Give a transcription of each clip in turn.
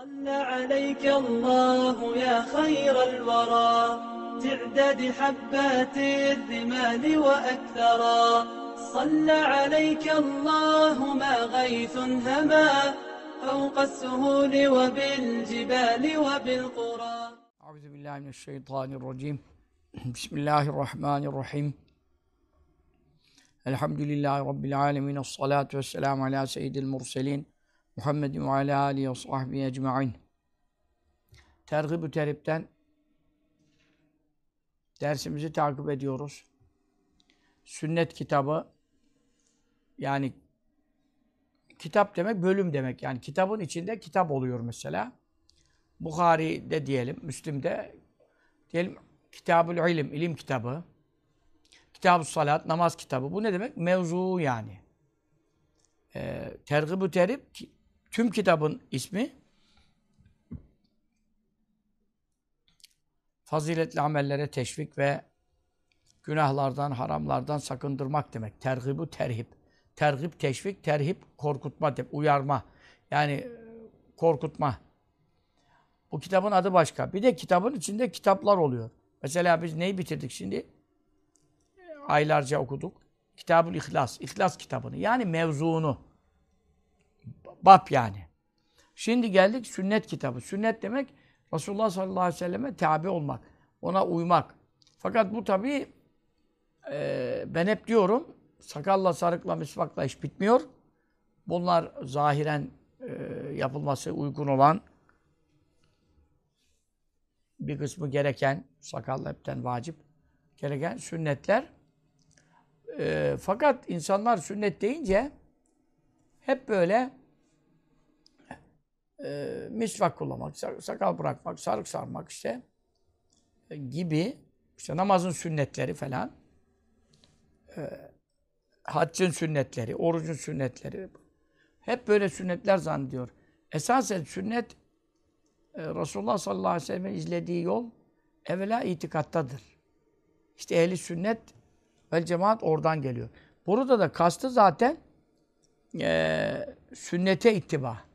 صلى عليك الله يا خير الورى. تعداد حبات الرمال وأكثرا. صلى عليك الله ما غيث هما. فوق السهول وبالجبال وبالقرى. أعوذ بالله من الشيطان الرجيم. بسم الله الرحمن الرحيم. الحمد لله رب العالمين. الصلاة والسلام على سيد المرسلين. Muhammed ve alâ âlihi ve sahbihi ecma'in. Tergib-ü Terip'ten dersimizi takip ediyoruz. Sünnet kitabı yani kitap demek bölüm demek. Yani kitabın içinde kitap oluyor mesela. Bukhari'de diyelim, Müslim'de diyelim Kitabül İlim, ilim kitabı. Kitab-ı Salat, namaz kitabı. Bu ne demek? Mevzu yani. Ee, Tergib-ü Terip tüm kitabın ismi faziletli amellere teşvik ve günahlardan, haramlardan sakındırmak demek. Tergibu terhip. Tergib teşvik, terhip korkutma, uyarma. Yani korkutma. Bu kitabın adı başka. Bir de kitabın içinde kitaplar oluyor. Mesela biz neyi bitirdik şimdi? Aylarca okuduk. Kitabul İhlas. İhlas kitabını. Yani mevzuunu. Bab yani. Şimdi geldik sünnet kitabı. Sünnet demek Resulullah sallallahu aleyhi ve selleme tabi olmak. Ona uymak. Fakat bu tabi e, ben hep diyorum sakalla, sarıkla, misvakla iş bitmiyor. Bunlar zahiren e, yapılması uygun olan bir kısmı gereken, sakal hepten vacip, gereken sünnetler. E, fakat insanlar sünnet deyince hep böyle e, misvak kullanmak, sakal bırakmak, sarık sarmak işte e, gibi işte namazın sünnetleri falan e, haccın sünnetleri, orucun sünnetleri hep böyle sünnetler zannediyor. Esasen sünnet e, Resulullah sallallahu aleyhi ve sellem'in izlediği yol evvela itikattadır. İşte ehli sünnet ve cemaat oradan geliyor. Burada da kastı zaten e, sünnete ittiba.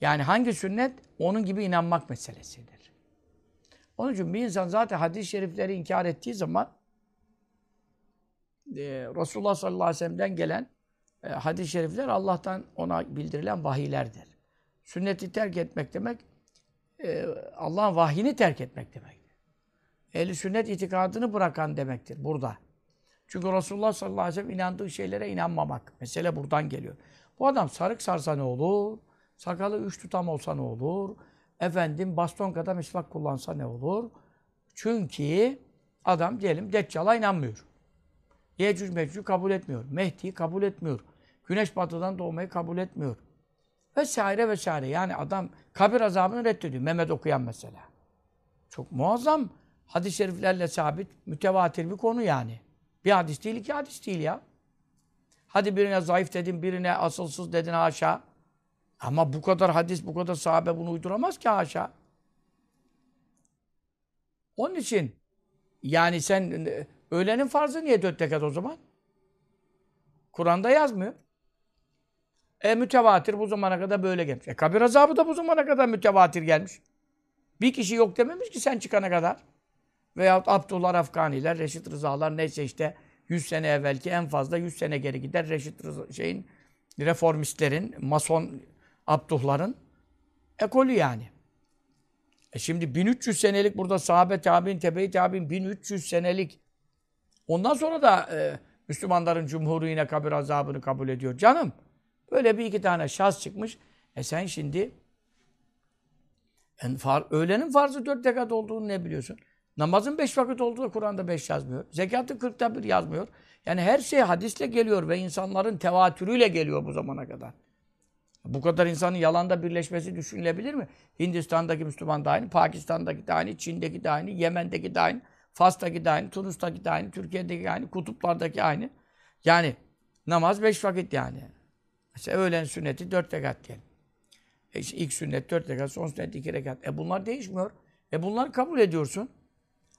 Yani hangi sünnet? Onun gibi inanmak meselesidir. Onun için bir insan zaten hadis-i şerifleri inkar ettiği zaman e, Resulullah sallallahu aleyhi ve sellem'den gelen e, hadis-i şerifler Allah'tan ona bildirilen vahiylerdir. Sünneti terk etmek demek e, Allah'ın vahyini terk etmek demektir. Ehli sünnet itikadını bırakan demektir burada. Çünkü Resulullah sallallahu aleyhi ve sellem inandığı şeylere inanmamak. Mesele buradan geliyor. Bu adam sarık sarsa ne olur? Sakalı üç tutam olsa ne olur? Efendim baston kadar misvak kullansa ne olur? Çünkü adam diyelim Deccal'a inanmıyor. Yecüc Mecüc'ü kabul etmiyor. Mehdi'yi kabul etmiyor. Güneş batıdan doğmayı kabul etmiyor. Vesaire vesaire. Yani adam kabir azabını reddediyor. Mehmet okuyan mesela. Çok muazzam hadis-i şeriflerle sabit, mütevatir bir konu yani. Bir hadis değil, iki hadis değil ya. Hadi birine zayıf dedin, birine asılsız dedin haşa. Ama bu kadar hadis, bu kadar sahabe bunu uyduramaz ki haşa. Onun için yani sen öğlenin farzı niye dört rekat o zaman? Kur'an'da yazmıyor. E mütevatir bu zamana kadar böyle gelmiş. E kabir azabı da bu zamana kadar mütevatir gelmiş. Bir kişi yok dememiş ki sen çıkana kadar. Veyahut Abdullah Afganiler, Reşit Rızalar neyse işte 100 sene evvelki en fazla 100 sene geri gider. Reşit Rıza, şeyin reformistlerin, mason Abduhların ekolü yani. E şimdi 1300 senelik burada sahabe tabi'in, tebe-i tabi'in 1300 senelik. Ondan sonra da e, Müslümanların cumhuru yine kabir azabını kabul ediyor. Canım böyle bir iki tane şahs çıkmış. E sen şimdi yani far, öğlenin farzı dört rekat olduğunu ne biliyorsun? Namazın beş vakit olduğu Kur'an'da beş yazmıyor. Zekatın kırkta bir yazmıyor. Yani her şey hadisle geliyor ve insanların tevatürüyle geliyor bu zamana kadar. Bu kadar insanın yalanda birleşmesi düşünülebilir mi? Hindistan'daki Müslüman da aynı, Pakistan'daki de aynı, Çin'deki de aynı, Yemen'deki de aynı, Fas'taki de aynı, Tunus'taki de aynı, Türkiye'deki aynı, kutuplardaki aynı. Yani namaz beş vakit yani. Mesela öğlen sünneti dört rekat diyelim. E işte ilk sünnet dört rekat, son sünnet iki rekat. E bunlar değişmiyor. E bunları kabul ediyorsun.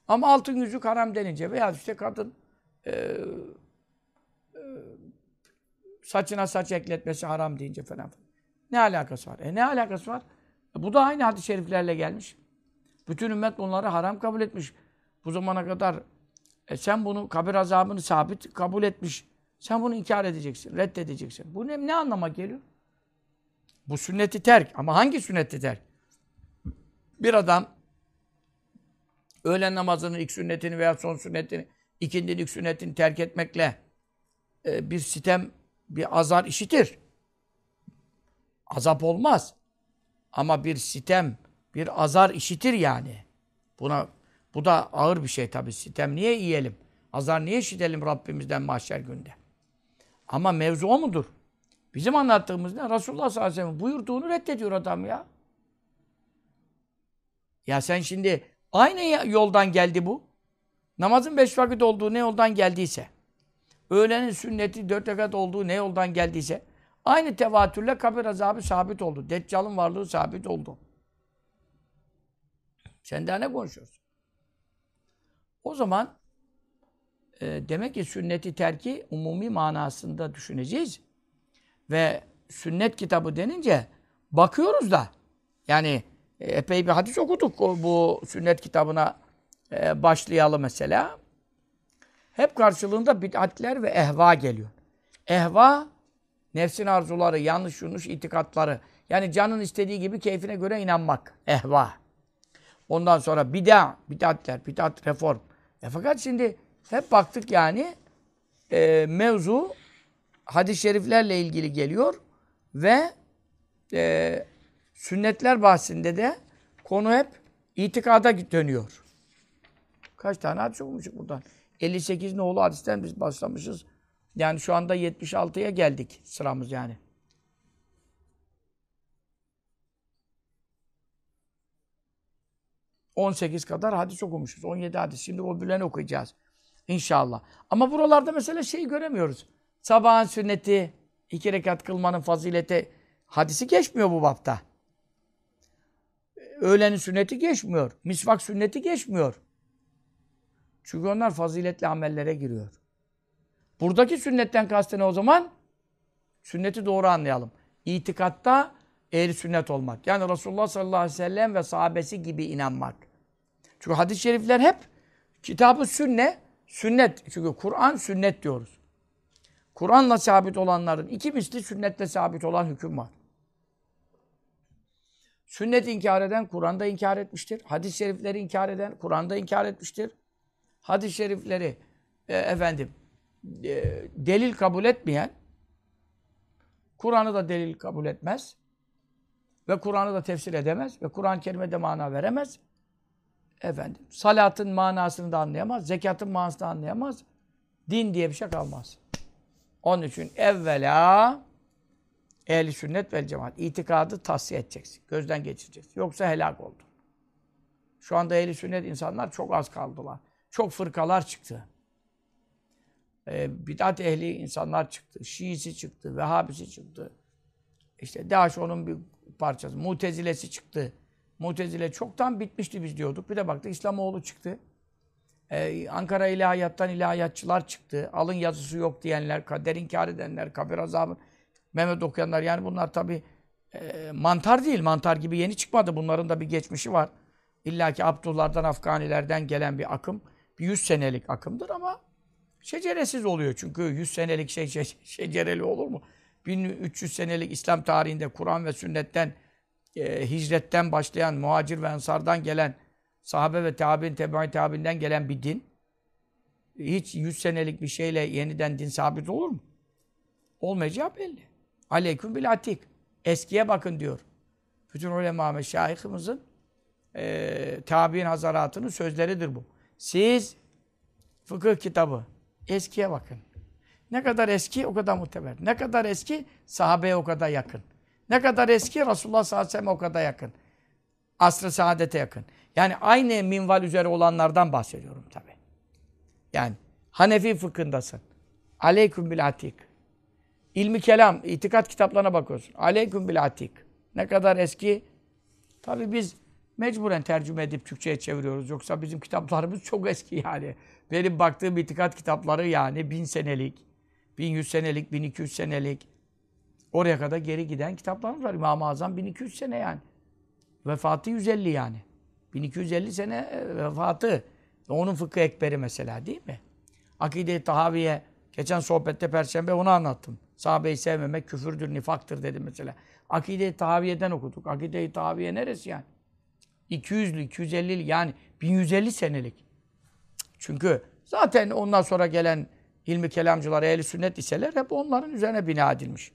Ama altın yüzük haram denince veya işte kadın e, e, saçına saç ekletmesi haram deyince falan. Ne alakası var? E ne alakası var? Bu da aynı hadis-i şeriflerle gelmiş. Bütün ümmet bunları haram kabul etmiş. Bu zamana kadar e sen bunu kabir azabını sabit kabul etmiş. Sen bunu inkar edeceksin, reddedeceksin. Bu ne, ne anlama geliyor? Bu sünneti terk. Ama hangi sünneti terk? Bir adam öğlen namazının ilk sünnetini veya son sünnetini, ikindinin ilk sünnetini terk etmekle e, bir sitem, bir azar işitir. Azap olmaz. Ama bir sitem, bir azar işitir yani. Buna bu da ağır bir şey tabii. Sitem niye yiyelim? Azar niye işitelim Rabbimizden mahşer günde? Ama mevzu o mudur? Bizim anlattığımız ne? Resulullah sallallahu aleyhi ve sellem buyurduğunu reddediyor adam ya. Ya sen şimdi aynı yoldan geldi bu. Namazın beş vakit olduğu ne yoldan geldiyse, öğlenin sünneti dört rekat olduğu ne yoldan geldiyse, aynı tevatürle kabir azabı sabit oldu. Deccal'ın varlığı sabit oldu. Sen daha ne konuşuyorsun? O zaman e, demek ki sünneti terki umumi manasında düşüneceğiz. Ve sünnet kitabı denince bakıyoruz da yani e, epey bir hadis okuduk bu sünnet kitabına e, başlayalım mesela. Hep karşılığında bid'atler ve ehva geliyor. Ehva nefsin arzuları, yanlış yanlış itikatları. Yani canın istediği gibi keyfine göre inanmak. Ehva. Ondan sonra bid'a, bid'atler, bid'at reform. E fakat şimdi hep baktık yani e, mevzu hadis-i şeriflerle ilgili geliyor ve e, sünnetler bahsinde de konu hep itikada dönüyor. Kaç tane hadis okumuşuz buradan? 58 nolu hadisten biz başlamışız. Yani şu anda 76'ya geldik sıramız yani. ...18 kadar hadis okumuşuz. 17 hadis. Şimdi o bilen okuyacağız. İnşallah. Ama buralarda mesela şeyi göremiyoruz. Sabahın sünneti, iki rekat kılmanın fazileti hadisi geçmiyor bu bapta. Öğlenin sünneti geçmiyor. Misvak sünneti geçmiyor. Çünkü onlar faziletli amellere giriyor. Buradaki sünnetten kastı ne o zaman? Sünneti doğru anlayalım. İtikatta ehli sünnet olmak. Yani Resulullah sallallahu aleyhi ve sellem ve sahabesi gibi inanmak. Çünkü hadis-i şerifler hep kitabı sünne, sünnet. Çünkü Kur'an sünnet diyoruz. Kur'an'la sabit olanların iki misli sünnetle sabit olan hüküm var. Sünnet inkar eden Kur'an'da inkar etmiştir. Hadis-i şerifleri inkar eden Kur'an'da inkar etmiştir. Hadis-i şerifleri e, efendim e, delil kabul etmeyen Kur'an'ı da delil kabul etmez ve Kur'an'ı da tefsir edemez ve Kur'an-ı Kerim'e de mana veremez. Efendim, salatın manasını da anlayamaz, zekatın manasını da anlayamaz. Din diye bir şey kalmaz. Onun için evvela ehli sünnet vel cemaat itikadı tahsiye edeceksin. Gözden geçireceksin. Yoksa helak oldun. Şu anda ehli sünnet insanlar çok az kaldılar. Çok fırkalar çıktı. Ee, bidat ehli insanlar çıktı. Şiisi çıktı. Vehhabisi çıktı. İşte Daesh onun bir parçası. Mutezilesi çıktı. Mutezile çoktan bitmişti biz diyorduk. Bir de baktık İslamoğlu çıktı. Ee, Ankara ilahiyattan ilahiyatçılar çıktı. Alın yazısı yok diyenler, kader inkar edenler, kabir azabı, Mehmet okuyanlar. Yani bunlar tabi e, mantar değil. Mantar gibi yeni çıkmadı. Bunların da bir geçmişi var. İlla ki Abdullah'dan, Afganilerden gelen bir akım. Bir 100 senelik akımdır ama şeceresiz oluyor. Çünkü 100 senelik şey, şey şecereli olur mu? 1300 senelik İslam tarihinde Kur'an ve sünnetten, e, hicretten başlayan, muhacir ve ensardan gelen sahabe ve tabi'in, teba'i tabi'inden gelen bir din hiç 100 senelik bir şeyle yeniden din sabit olur mu? Olmayacağı belli. Aleyküm bil atik. Eskiye bakın diyor. Bütün ulema meşayihimizin e, tabi'in hazaratının sözleridir bu. Siz fıkıh kitabı eskiye bakın. Ne kadar eski o kadar muteber. Ne kadar eski sahabeye o kadar yakın. Ne kadar eski Resulullah sallallahu aleyhi ve sellem o kadar yakın. Asr-ı saadete yakın. Yani aynı minval üzere olanlardan bahsediyorum tabi. Yani Hanefi fıkhındasın. Aleyküm bil atik. İlmi kelam, itikat kitaplarına bakıyorsun. Aleyküm bil atik. Ne kadar eski. Tabi biz mecburen tercüme edip Türkçe'ye çeviriyoruz. Yoksa bizim kitaplarımız çok eski yani. Benim baktığım itikat kitapları yani bin senelik, bin yüz senelik, bin iki yüz senelik. Oraya kadar geri giden kitaplarımız var. İmam-ı Azam 1200 sene yani. Vefatı 150 yani. 1250 sene e, vefatı. Onun fıkhı ekberi mesela değil mi? Akide-i Tahaviye geçen sohbette perşembe onu anlattım. Sahabeyi sevmemek küfürdür, nifaktır dedim mesela. Akide-i Tahaviye'den okuduk. Akide-i Tahaviye neresi yani? 200'lü, 250'li yani 1150 senelik. Çünkü zaten ondan sonra gelen ilmi kelamcılar, ehli sünnet iseler hep onların üzerine bina edilmiş.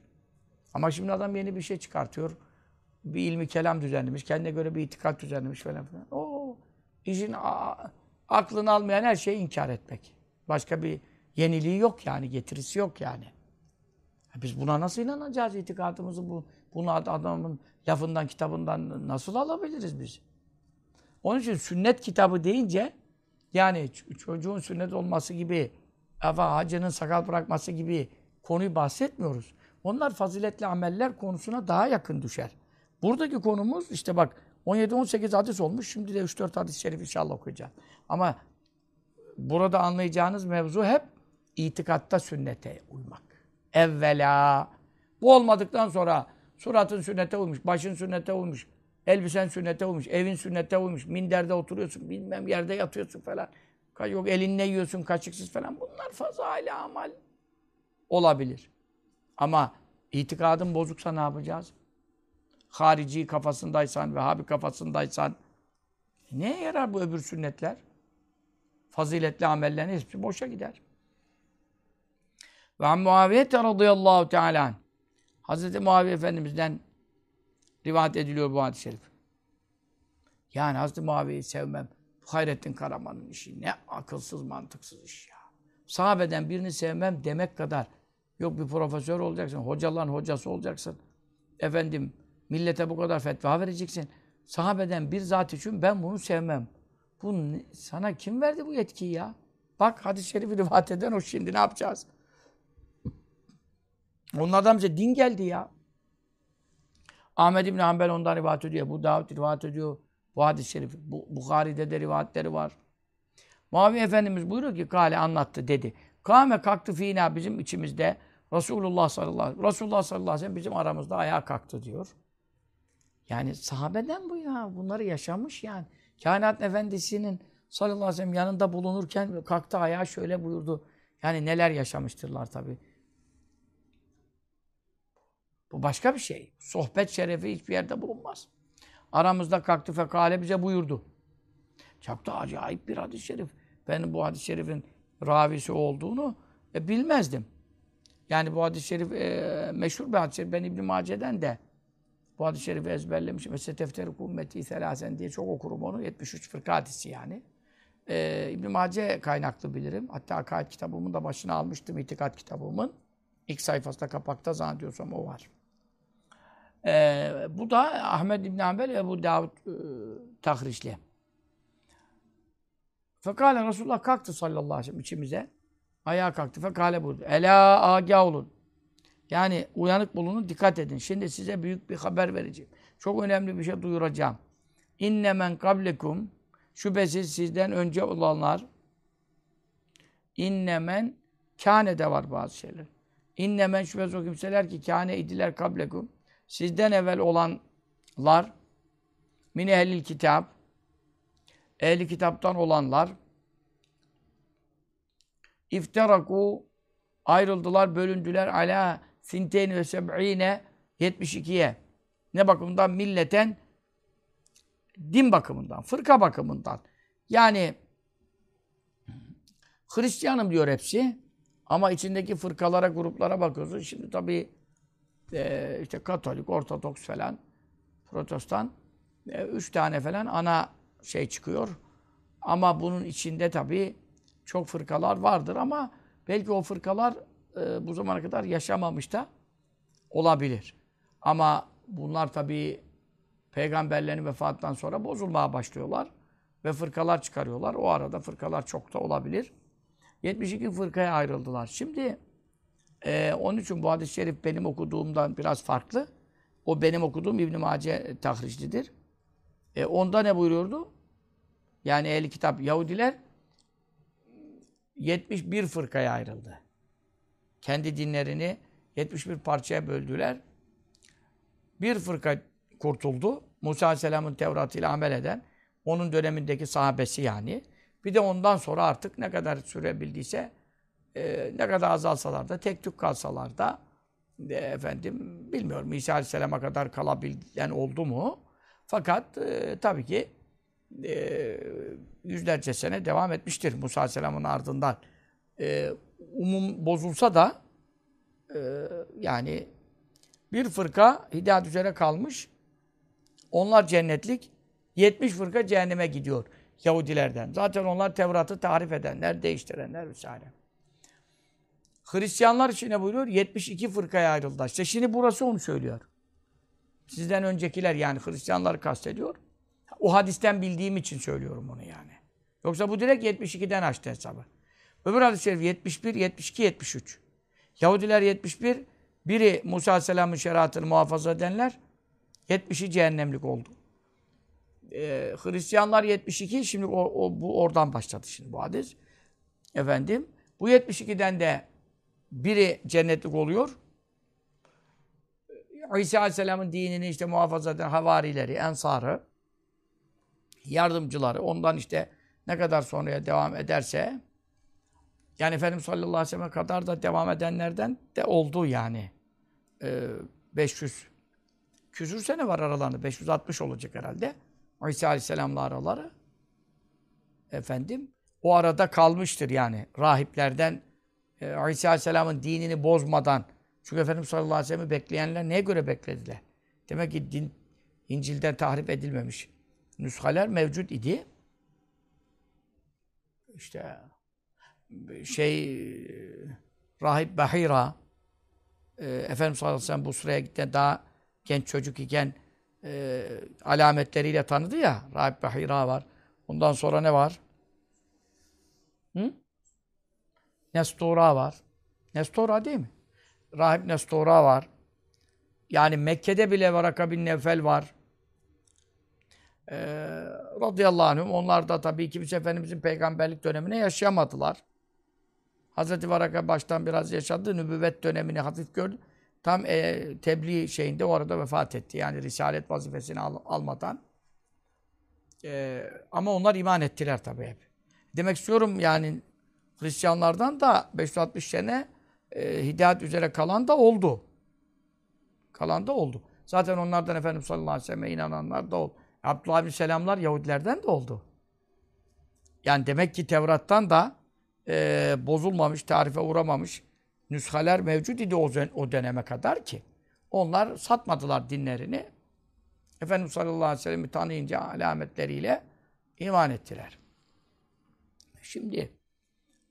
Ama şimdi adam yeni bir şey çıkartıyor. Bir ilmi kelam düzenlemiş, kendine göre bir itikat düzenlemiş falan filan. O işin aklını almayan her şeyi inkar etmek. Başka bir yeniliği yok yani, getirisi yok yani. Biz buna nasıl inanacağız itikadımızı bu bunu adamın lafından, kitabından nasıl alabiliriz biz? Onun için sünnet kitabı deyince yani çocuğun sünnet olması gibi, efa hacının sakal bırakması gibi konuyu bahsetmiyoruz. Onlar faziletli ameller konusuna daha yakın düşer. Buradaki konumuz işte bak 17-18 hadis olmuş. Şimdi de 3-4 hadis-i şerif inşallah okuyacağız. Ama burada anlayacağınız mevzu hep itikatta sünnete uymak. Evvela. Bu olmadıktan sonra suratın sünnete uymuş, başın sünnete uymuş, elbisen sünnete uymuş, evin sünnete uymuş, minderde oturuyorsun, bilmem yerde yatıyorsun falan. Yok elinle yiyorsun, kaşıksız falan. Bunlar fazaili amal olabilir. Ama itikadın bozuksa ne yapacağız? Harici kafasındaysan, Vehhabi kafasındaysan neye yarar bu öbür sünnetler? Faziletli amellerin hepsi boşa gider. Ve an Muaviyete radıyallahu teala. Hazreti Muaviye Efendimiz'den rivayet ediliyor bu hadis-i şerif. Yani Hazreti Muaviye'yi sevmem. Hayrettin Karaman'ın işi. Ne akılsız, mantıksız iş ya. Sahabeden birini sevmem demek kadar. Yok bir profesör olacaksın, hocaların hocası olacaksın. Efendim, millete bu kadar fetva vereceksin. Sahabeden bir zat için ben bunu sevmem. Bu sana kim verdi bu yetkiyi ya? Bak hadis-i şerifi rivayet eden o şimdi ne yapacağız? Onlardan bize din geldi ya. Ahmed İbni Hanbel ondan rivayet ediyor. Bu Davud rivayet ediyor. Bu hadis-i şerif. Bu, Bukhari'de de rivayetleri var. Muaviye Efendimiz buyuruyor ki Kale anlattı dedi. Kâme kalktı fînâ bizim içimizde Resulullah sallallahu aleyhi ve sellem. Resulullah sallallahu aleyhi ve sellem bizim aramızda ayağa kalktı diyor. Yani sahabeden bu ya. Bunları yaşamış yani. Kainat Efendisi'nin sallallahu aleyhi ve sellem yanında bulunurken kalktı ayağa şöyle buyurdu. Yani neler yaşamıştırlar tabii. Bu başka bir şey. Sohbet şerefi hiçbir yerde bulunmaz. Aramızda kalktı fekale bize buyurdu. Çok da acayip bir hadis-i şerif. Ben bu hadis-i şerifin ravisi olduğunu e, bilmezdim. Yani bu hadis-i şerif e, meşhur bir hadis-i şerif. Ben İbn-i Mace'den de bu hadis-i şerifi ezberlemişim. Mesela tefteri ümmeti selasen diye çok okurum onu. 73 fırka hadisi yani. E, İbn-i Mace kaynaklı bilirim. Hatta akaid kitabımın da başına almıştım. itikat kitabımın. İlk sayfasında kapakta zannediyorsam o var. Ee, bu da Ahmed İbn Hanbel ve bu Davud e, tahrişli. Fekale Resulullah kalktı sallallahu aleyhi ve sellem içimize. Ayağa kalktı. Fekale buyurdu. Ela agah olun. Yani uyanık bulunun, dikkat edin. Şimdi size büyük bir haber vereceğim. Çok önemli bir şey duyuracağım. İnne men kablekum şüphesiz sizden önce olanlar inne men kâne de var bazı şeyler. İnne men şüphesiz o kimseler ki kâne idiler kablekum sizden evvel olanlar min ehlil kitap ehli kitaptan olanlar ifteraku ayrıldılar, bölündüler ala sinteyni ve seb'ine 72'ye. Ne bakımından? Milleten din bakımından, fırka bakımından. Yani Hristiyanım diyor hepsi. Ama içindeki fırkalara, gruplara bakıyorsun. Şimdi tabii e, işte Katolik, Ortodoks falan, Protestan e, üç tane falan ana şey çıkıyor. Ama bunun içinde tabii çok fırkalar vardır ama belki o fırkalar e, bu zamana kadar yaşamamış da olabilir. Ama bunlar tabii peygamberlerin vefatından sonra bozulmaya başlıyorlar ve fırkalar çıkarıyorlar. O arada fırkalar çok da olabilir. 72 fırkaya ayrıldılar. Şimdi ee, onun için bu hadis-i şerif benim okuduğumdan biraz farklı. O benim okuduğum İbn-i Mace tahrişlidir. E, onda ne buyuruyordu? Yani ehli kitap Yahudiler 71 fırkaya ayrıldı. Kendi dinlerini 71 parçaya böldüler. Bir fırka kurtuldu. Musa Aleyhisselam'ın Tevrat'ıyla amel eden, onun dönemindeki sahabesi yani. Bir de ondan sonra artık ne kadar sürebildiyse, e, ne kadar azalsalar da, tek tük kalsalar da, e, efendim bilmiyorum İsa Aleyhisselam'a kadar kalabilen oldu mu? Fakat e, tabii ki e, yüzlerce sene devam etmiştir Musa Aleyhisselam'ın ardından. E, umum bozulsa da e, yani bir fırka hidayet üzere kalmış. Onlar cennetlik. 70 fırka cehenneme gidiyor Yahudilerden. Zaten onlar Tevrat'ı tarif edenler, değiştirenler vesaire. Hristiyanlar için ne buyuruyor? 72 fırkaya ayrıldılar. İşte şimdi burası onu söylüyor. Sizden öncekiler yani Hristiyanları kastediyor. O hadisten bildiğim için söylüyorum onu yani. Yoksa bu direkt 72'den açtı hesabı. Öbür hadis-i şerif 71, 72, 73. Yahudiler 71, biri Musa Aleyhisselam'ın şeriatını muhafaza edenler, 70'i cehennemlik oldu. Ee, Hristiyanlar 72, şimdi o, o, bu oradan başladı şimdi bu hadis. Efendim, bu 72'den de biri cennetlik oluyor. İsa Aleyhisselam'ın dinini işte muhafaza eden havarileri, ensarı, yardımcıları, ondan işte ne kadar sonraya devam ederse, yani Efendimiz sallallahu aleyhi ve sellem'e kadar da devam edenlerden de oldu yani. Ee, 500 küsür sene var aralarında. 560 olacak herhalde. İsa aleyhisselamla araları. Efendim, o arada kalmıştır yani. Rahiplerden e, İsa aleyhisselamın dinini bozmadan. Çünkü Efendimiz sallallahu aleyhi ve sellem'i bekleyenler neye göre beklediler? Demek ki din İncil'den tahrip edilmemiş nüshaler mevcut idi. İşte şey Rahip Bahira e, Efendimiz sallallahu aleyhi ve sellem bu sıraya gitti daha genç çocuk iken e, alametleriyle tanıdı ya. Rahip Bahira var. Ondan sonra ne var? Hı? Nestora var. Nestora değil mi? Rahip Nestora var. Yani Mekke'de bile Varaka bin Nevfel var. Ee, radıyallahu anhüm. Onlar da tabii ki biz Efendimizin peygamberlik dönemine yaşayamadılar. Hazreti Varaka baştan biraz yaşadı. Nübüvvet dönemini hafif gördü. Tam e, tebliğ şeyinde o arada vefat etti. Yani risalet vazifesini al, almadan. E, ama onlar iman ettiler tabii hep. Demek istiyorum yani Hristiyanlardan da 560 sene e, hidayet üzere kalan da oldu. Kalan da oldu. Zaten onlardan Efendimiz sallallahu aleyhi ve sellem'e inananlar da oldu. Abdullah bin Selamlar Yahudilerden de oldu. Yani demek ki Tevrat'tan da e, bozulmamış, tarife uğramamış nüshaler mevcut idi o, o döneme kadar ki. Onlar satmadılar dinlerini. Efendimiz sallallahu aleyhi ve sellem'i tanıyınca alametleriyle iman ettiler. Şimdi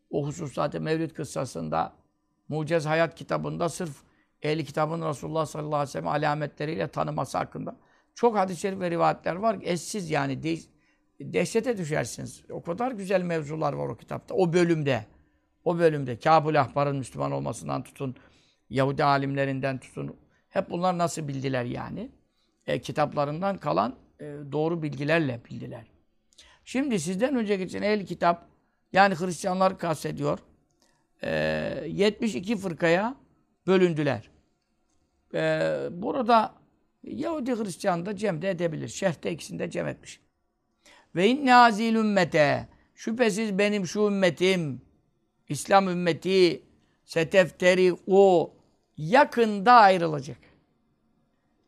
o husus zaten Mevlid kıssasında Mucez Hayat kitabında sırf ehli kitabın Resulullah sallallahu aleyhi ve sellem alametleriyle tanıması hakkında çok hadis-i şerif ve rivayetler var. Eşsiz yani de dehşete düşersiniz. O kadar güzel mevzular var o kitapta. O bölümde. O bölümde Kabul Ahbar'ın Müslüman olmasından tutun, Yahudi alimlerinden tutun. Hep bunlar nasıl bildiler yani? E, kitaplarından kalan e, doğru bilgilerle bildiler. Şimdi sizden önce geçen el kitap, yani Hristiyanlar kastediyor. E, 72 fırkaya bölündüler. E, burada Yahudi Hristiyan da cem de edebilir. Şerhte ikisinde cem etmiş. Ve inne azil ümmete şüphesiz benim şu ümmetim İslam ümmeti setefteri o yakında ayrılacak.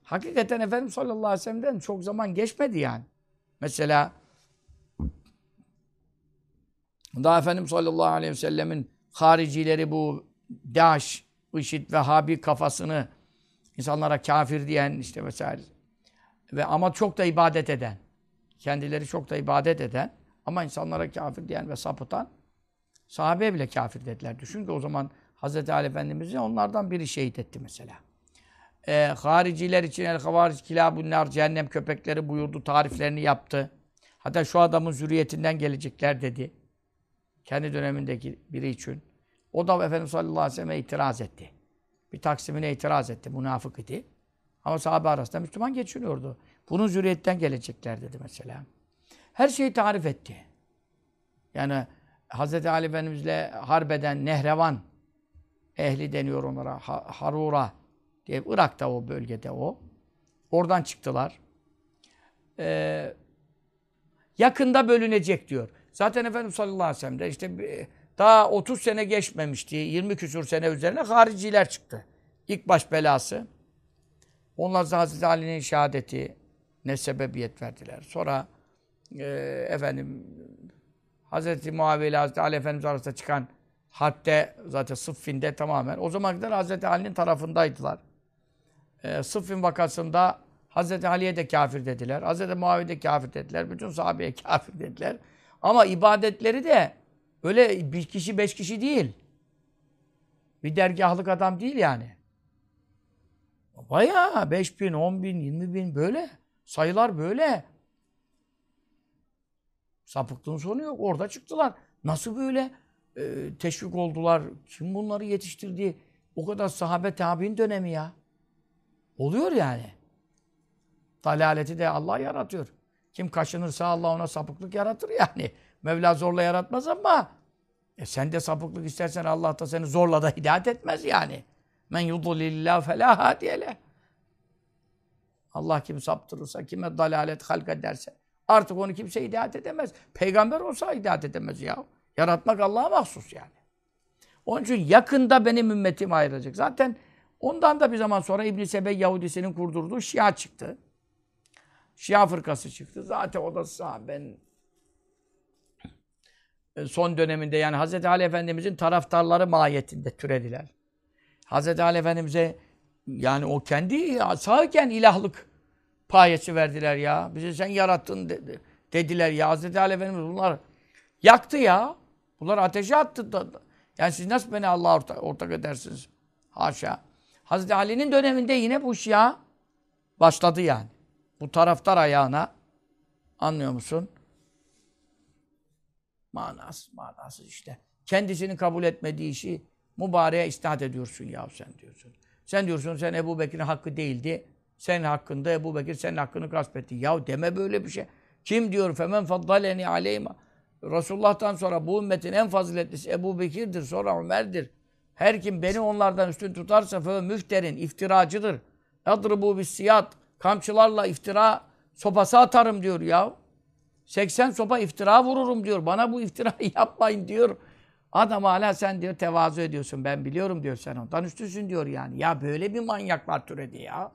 Hakikaten Efendimiz sallallahu aleyhi ve sellem'den çok zaman geçmedi yani. Mesela daha Efendimiz sallallahu aleyhi ve sellemin haricileri bu Daş, IŞİD, Vehhabi kafasını insanlara kafir diyen işte vesaire ve ama çok da ibadet eden kendileri çok da ibadet eden ama insanlara kafir diyen ve sapıtan Sahabe bile kafir dediler. Düşün ki o zaman Hz. Ali Efendimiz'i onlardan biri şehit etti mesela. Ee, hariciler için el havaric kilabunlar cehennem köpekleri buyurdu, tariflerini yaptı. Hatta şu adamın zürriyetinden gelecekler dedi. Kendi dönemindeki biri için. O da Efendimiz sallallahu aleyhi ve sellem'e itiraz etti. Bir taksimine itiraz etti. Münafık idi. Ama sahabe arasında Müslüman geçiniyordu. Bunun zürriyetten gelecekler dedi mesela. Her şeyi tarif etti. Yani Hz. Ali Efendimizle harbeden Nehrevan ehli deniyor onlara. Harura diye Irak'ta o bölgede o. Oradan çıktılar. e, yakında bölünecek diyor. Zaten Efendimiz sallallahu aleyhi ve sellem de işte bir- daha 30 sene geçmemişti. 20 küsur sene üzerine hariciler çıktı. İlk baş belası. Onlar da Hazreti Ali'nin şehadeti ne sebebiyet verdiler. Sonra e, efendim Hazreti Muaviye ile Hazreti Ali Efendimiz arasında çıkan harpte zaten Sıffin'de tamamen. O zaman kadar Hazreti Ali'nin tarafındaydılar. E, Sıffin vakasında Hazreti Ali'ye de kafir dediler. Hazreti Muaviye de kafir dediler. Bütün sahabeye kafir dediler. Ama ibadetleri de öyle bir kişi beş kişi değil. Bir dergahlık adam değil yani. Bayağı beş bin, on bin, yirmi bin böyle. Sayılar böyle. Sapıklığın sonu yok. Orada çıktılar. Nasıl böyle e, teşvik oldular? Kim bunları yetiştirdi? O kadar sahabe tabi'in dönemi ya. Oluyor yani. Dalaleti de Allah yaratıyor. Kim kaşınırsa Allah ona sapıklık yaratır yani. Mevla zorla yaratmaz ama e sen de sapıklık istersen Allah da seni zorla da hidayet etmez yani. Men yudulillah felâ hadiyele. Allah kim saptırırsa, kime dalalet halk ederse artık onu kimse hidayet edemez. Peygamber olsa hidayet edemez ya. Yaratmak Allah'a mahsus yani. Onun için yakında benim ümmetim ayrılacak. Zaten ondan da bir zaman sonra İbn-i Sebe Yahudisinin kurdurduğu Şia çıktı. Şia fırkası çıktı. Zaten o da sahabenin son döneminde yani Hz. Ali Efendimizin taraftarları mahiyetinde türediler. Hz. Ali Efendimiz'e yani o kendi sağken ilahlık payesi verdiler ya. Bizi sen yarattın dedi, dediler ya. Hz. Ali Efendimiz bunlar yaktı ya. Bunlar ateşe attı. Da. Yani siz nasıl beni Allah'a ortak, ortak edersiniz? Haşa. Hz. Ali'nin döneminde yine bu Şia başladı yani. Bu taraftar ayağına anlıyor musun? Manasız, manasız işte. Kendisini kabul etmediği işi mübareğe istat ediyorsun ya sen diyorsun. Sen diyorsun sen Ebu Bekir'in hakkı değildi. Senin hakkında Ebu Bekir senin hakkını gasp etti. Ya deme böyle bir şey. Kim diyor? Femen faddaleni aleyma. Resulullah'tan sonra bu ümmetin en faziletlisi Ebu Bekir'dir. Sonra Ömer'dir. Her kim beni onlardan üstün tutarsa fe müfterin, iftiracıdır. Yadrubu bis siyat. Kamçılarla iftira sopası atarım diyor ya. 80 sopa iftira vururum diyor. Bana bu iftirayı yapmayın diyor. Adam hala sen diyor tevazu ediyorsun. Ben biliyorum diyor sen ondan üstüsün diyor yani. Ya böyle bir manyaklar türedi ya.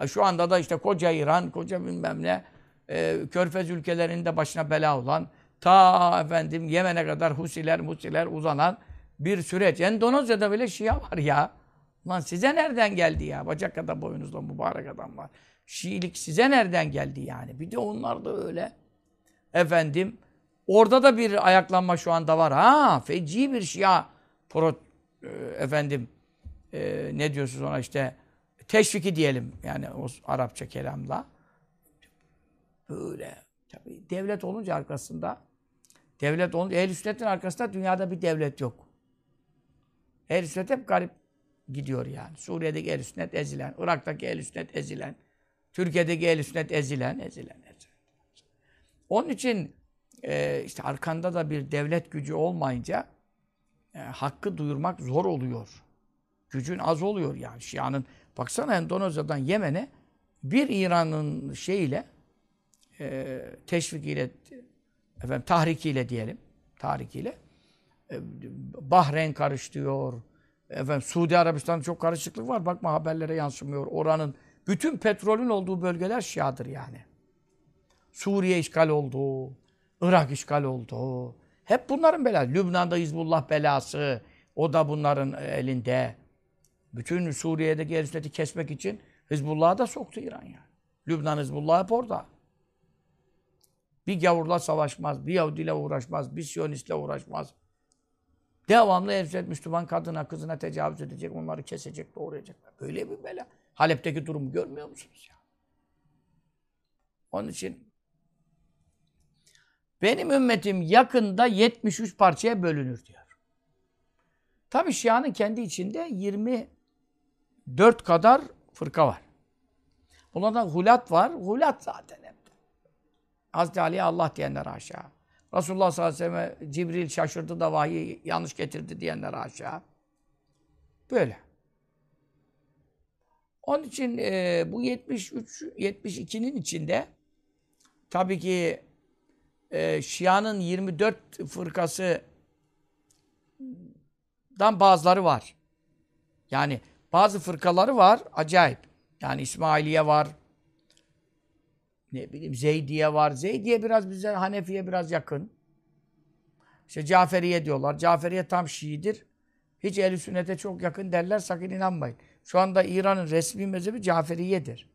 ya şu anda da işte koca İran, koca bilmem ne e, Körfez ülkelerinde başına bela olan ta efendim Yemen'e kadar Husiler, Musiler uzanan bir süreç. Endonezya'da bile Şia var ya. Lan size nereden geldi ya? Bacak kadar boyunuzda mübarek adam var. Şiilik size nereden geldi yani? Bir de onlar da öyle. Efendim orada da bir ayaklanma şu anda var. Ha feci bir Şia pro, e, efendim e, ne diyorsunuz ona işte teşviki diyelim yani o Arapça kelamla. Böyle tabii devlet olunca arkasında devlet olunca ehl sünnetin arkasında dünyada bir devlet yok. ehl sünnet hep garip gidiyor yani. Suriye'deki ehl sünnet ezilen, Irak'taki ehl sünnet ezilen, Türkiye'deki ehl sünnet ezilen, ezilen, ezilen. Onun için e, işte arkanda da bir devlet gücü olmayınca e, hakkı duyurmak zor oluyor. Gücün az oluyor yani. Şia'nın baksana Endonezya'dan Yemen'e bir İran'ın şeyiyle e, teşvikiyle efendim tahrikiyle diyelim. Tahrikiyle e, Bahreyn karıştırıyor. Efendim Suudi Arabistan'da çok karışıklık var. Bakma haberlere yansımıyor. Oranın bütün petrolün olduğu bölgeler Şia'dır yani. Suriye işgal oldu. Irak işgal oldu. Hep bunların belası. Lübnan'da Hizbullah belası. O da bunların elinde. Bütün Suriye'deki sünneti kesmek için Hizbullah'ı da soktu İran yani. Lübnan Hizbullah hep orada. Bir gavurla savaşmaz, bir Yahudiyle uğraşmaz, bir Siyonistle uğraşmaz. Devamlı el sünnet Müslüman kadına, kızına tecavüz edecek, onları kesecek, doğrayacaklar. Böyle bir bela. Halep'teki durumu görmüyor musunuz ya? Onun için benim ümmetim yakında 73 parçaya bölünür diyor. Tabi Şia'nın kendi içinde 24 kadar fırka var. Bunlardan hulat var. Hulat zaten hep. Hazreti Ali'ye Allah diyenler aşağı. Resulullah sallallahu aleyhi ve sellem Cibril şaşırdı da vahiy yanlış getirdi diyenler aşağı. Böyle. Onun için e, bu 73 72'nin içinde tabii ki e, Şia'nın 24 fırkası dan bazıları var. Yani bazı fırkaları var acayip. Yani İsmailiye var. Ne bileyim Zeydiye var. Zeydiye biraz bize Hanefi'ye biraz yakın. İşte Caferiye diyorlar. Caferiye tam Şii'dir. Hiç ehl sünnete çok yakın derler sakın inanmayın. Şu anda İran'ın resmi mezhebi Caferiye'dir.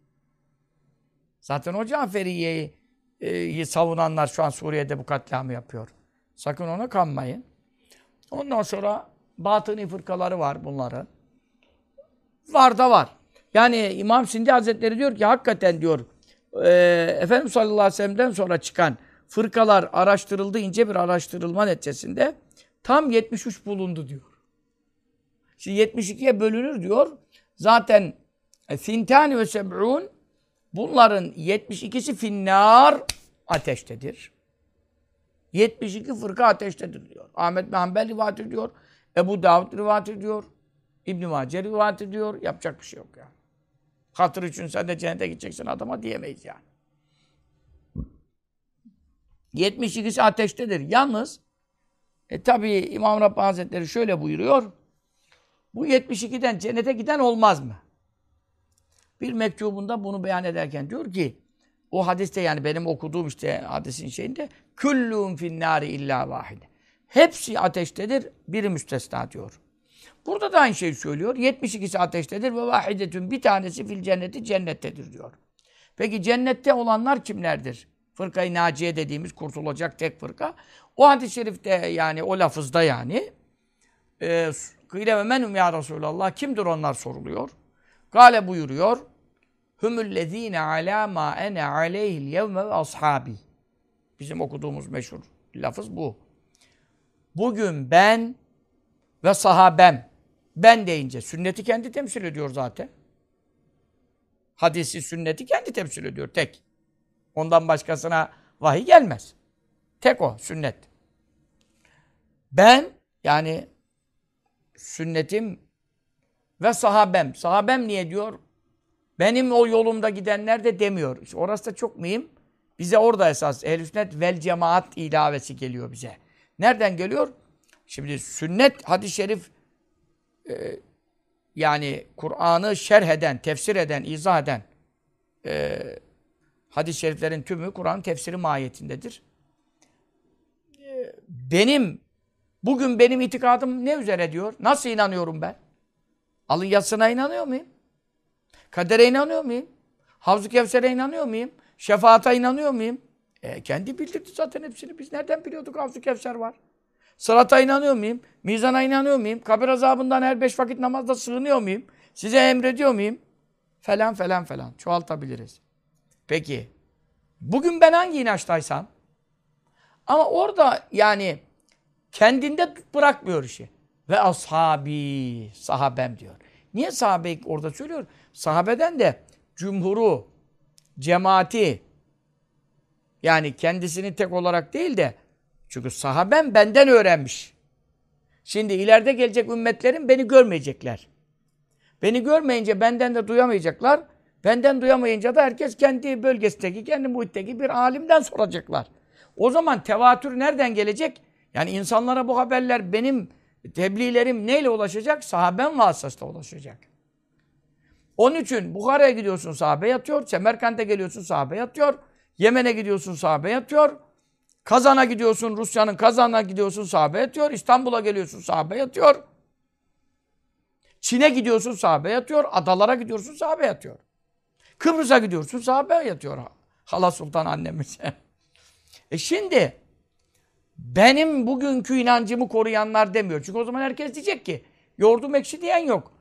Zaten o Caferiye'yi e, savunanlar şu an Suriye'de bu katliamı yapıyor. Sakın ona kanmayın. Ondan sonra batıni fırkaları var bunların. Var da var. Yani İmam Sindi Hazretleri diyor ki hakikaten diyor e, Efendimiz sallallahu aleyhi ve sellem'den sonra çıkan fırkalar araştırıldı ince bir araştırılma neticesinde tam 73 bulundu diyor. Şimdi 72'ye bölünür diyor. Zaten fintani ve seb'un bunların 72'si finnar ateştedir. 72 fırka ateştedir diyor. Ahmet bin Hanbel rivayet ediyor. Ebu Davud rivayet ediyor. İbn-i Mace rivayet ediyor. Yapacak bir şey yok yani. Hatır için sen de cennete gideceksin adama diyemeyiz yani. 72'si ateştedir. Yalnız e, tabi İmam Rabbani Hazretleri şöyle buyuruyor. Bu 72'den cennete giden olmaz mı? Bir mektubunda bunu beyan ederken diyor ki o hadiste yani benim okuduğum işte hadisin şeyinde küllûn finnâri illa vahide. Hepsi ateştedir, biri müstesna diyor. Burada da aynı şeyi söylüyor. 72'si ateştedir ve vahidetün bir tanesi fil cenneti cennettedir diyor. Peki cennette olanlar kimlerdir? Fırkayı Naciye dediğimiz kurtulacak tek fırka. O hadis-i şerifte yani o lafızda yani e, Kıyle ve menhum ya Resulallah kimdir onlar soruluyor. Gale buyuruyor. Hümüllezine alâ mâ ene aleyhil yevme ve ashabi. Bizim okuduğumuz meşhur lafız bu. Bugün ben ve sahabem. Ben deyince sünneti kendi temsil ediyor zaten. Hadisi sünneti kendi temsil ediyor tek. Ondan başkasına vahiy gelmez. Tek o sünnet. Ben yani sünnetim ve sahabem. Sahabem niye diyor? Benim o yolumda gidenler de demiyor. İşte orası da çok mühim. Bize orada esas ehl sünnet vel cemaat ilavesi geliyor bize. Nereden geliyor? Şimdi sünnet, hadis-i şerif e, yani Kur'an'ı şerh eden, tefsir eden, izah eden e, hadis-i şeriflerin tümü Kur'an'ın tefsiri mahiyetindedir. E, benim, bugün benim itikadım ne üzere diyor? Nasıl inanıyorum ben? Alın yatsına inanıyor muyum? Kadere inanıyor muyum? Havzu Kevser'e inanıyor muyum? Şefaata inanıyor muyum? E, kendi bildirdi zaten hepsini. Biz nereden biliyorduk Havzu Kevser var? Sırata inanıyor muyum? Mizana inanıyor muyum? Kabir azabından her beş vakit namazda sığınıyor muyum? Size emrediyor muyum? Falan falan falan. Çoğaltabiliriz. Peki. Bugün ben hangi inançtaysam ama orada yani kendinde bırakmıyor işi. Ve ashabi, sahabem diyor. Niye sahabe orada söylüyor? Sahabeden de cumhuru, cemaati yani kendisini tek olarak değil de çünkü sahabem benden öğrenmiş. Şimdi ileride gelecek ümmetlerin beni görmeyecekler. Beni görmeyince benden de duyamayacaklar. Benden duyamayınca da herkes kendi bölgesindeki, kendi muhitteki bir alimden soracaklar. O zaman tevatür nereden gelecek? Yani insanlara bu haberler benim tebliğlerim neyle ulaşacak? Sahabem vasıtasıyla ulaşacak. Onun için Bukhara'ya gidiyorsun sahabe yatıyor. Semerkant'e geliyorsun sahabe yatıyor. Yemen'e gidiyorsun sahabe yatıyor. Kazan'a gidiyorsun Rusya'nın Kazan'a gidiyorsun sahabe yatıyor. İstanbul'a geliyorsun sahabe yatıyor. Çin'e gidiyorsun sahabe yatıyor. Adalara gidiyorsun sahabe yatıyor. Kıbrıs'a gidiyorsun sahabe yatıyor. Hala Sultan annemiz. e şimdi benim bugünkü inancımı koruyanlar demiyor. Çünkü o zaman herkes diyecek ki yoğurdum ekşi diyen yok.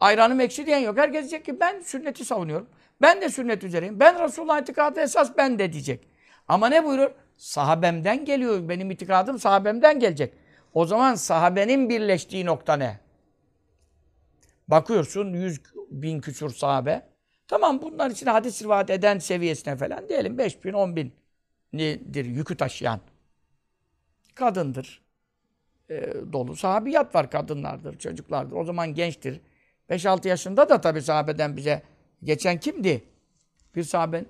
Ayranım ekşi diyen yok. Herkes diyecek ki ben sünneti savunuyorum. Ben de sünnet üzereyim. Ben Resulullah itikadı esas ben de diyecek. Ama ne buyurur? Sahabemden geliyor. Benim itikadım sahabemden gelecek. O zaman sahabenin birleştiği nokta ne? Bakıyorsun yüz bin küsur sahabe. Tamam bunlar için hadis rivayet eden seviyesine falan diyelim. Beş bin, on bin nedir yükü taşıyan. Kadındır. E, dolu sahabiyat var. Kadınlardır, çocuklardır. O zaman gençtir. 5-6 yaşında da tabii sahabeden bize geçen kimdi? Bir sahaben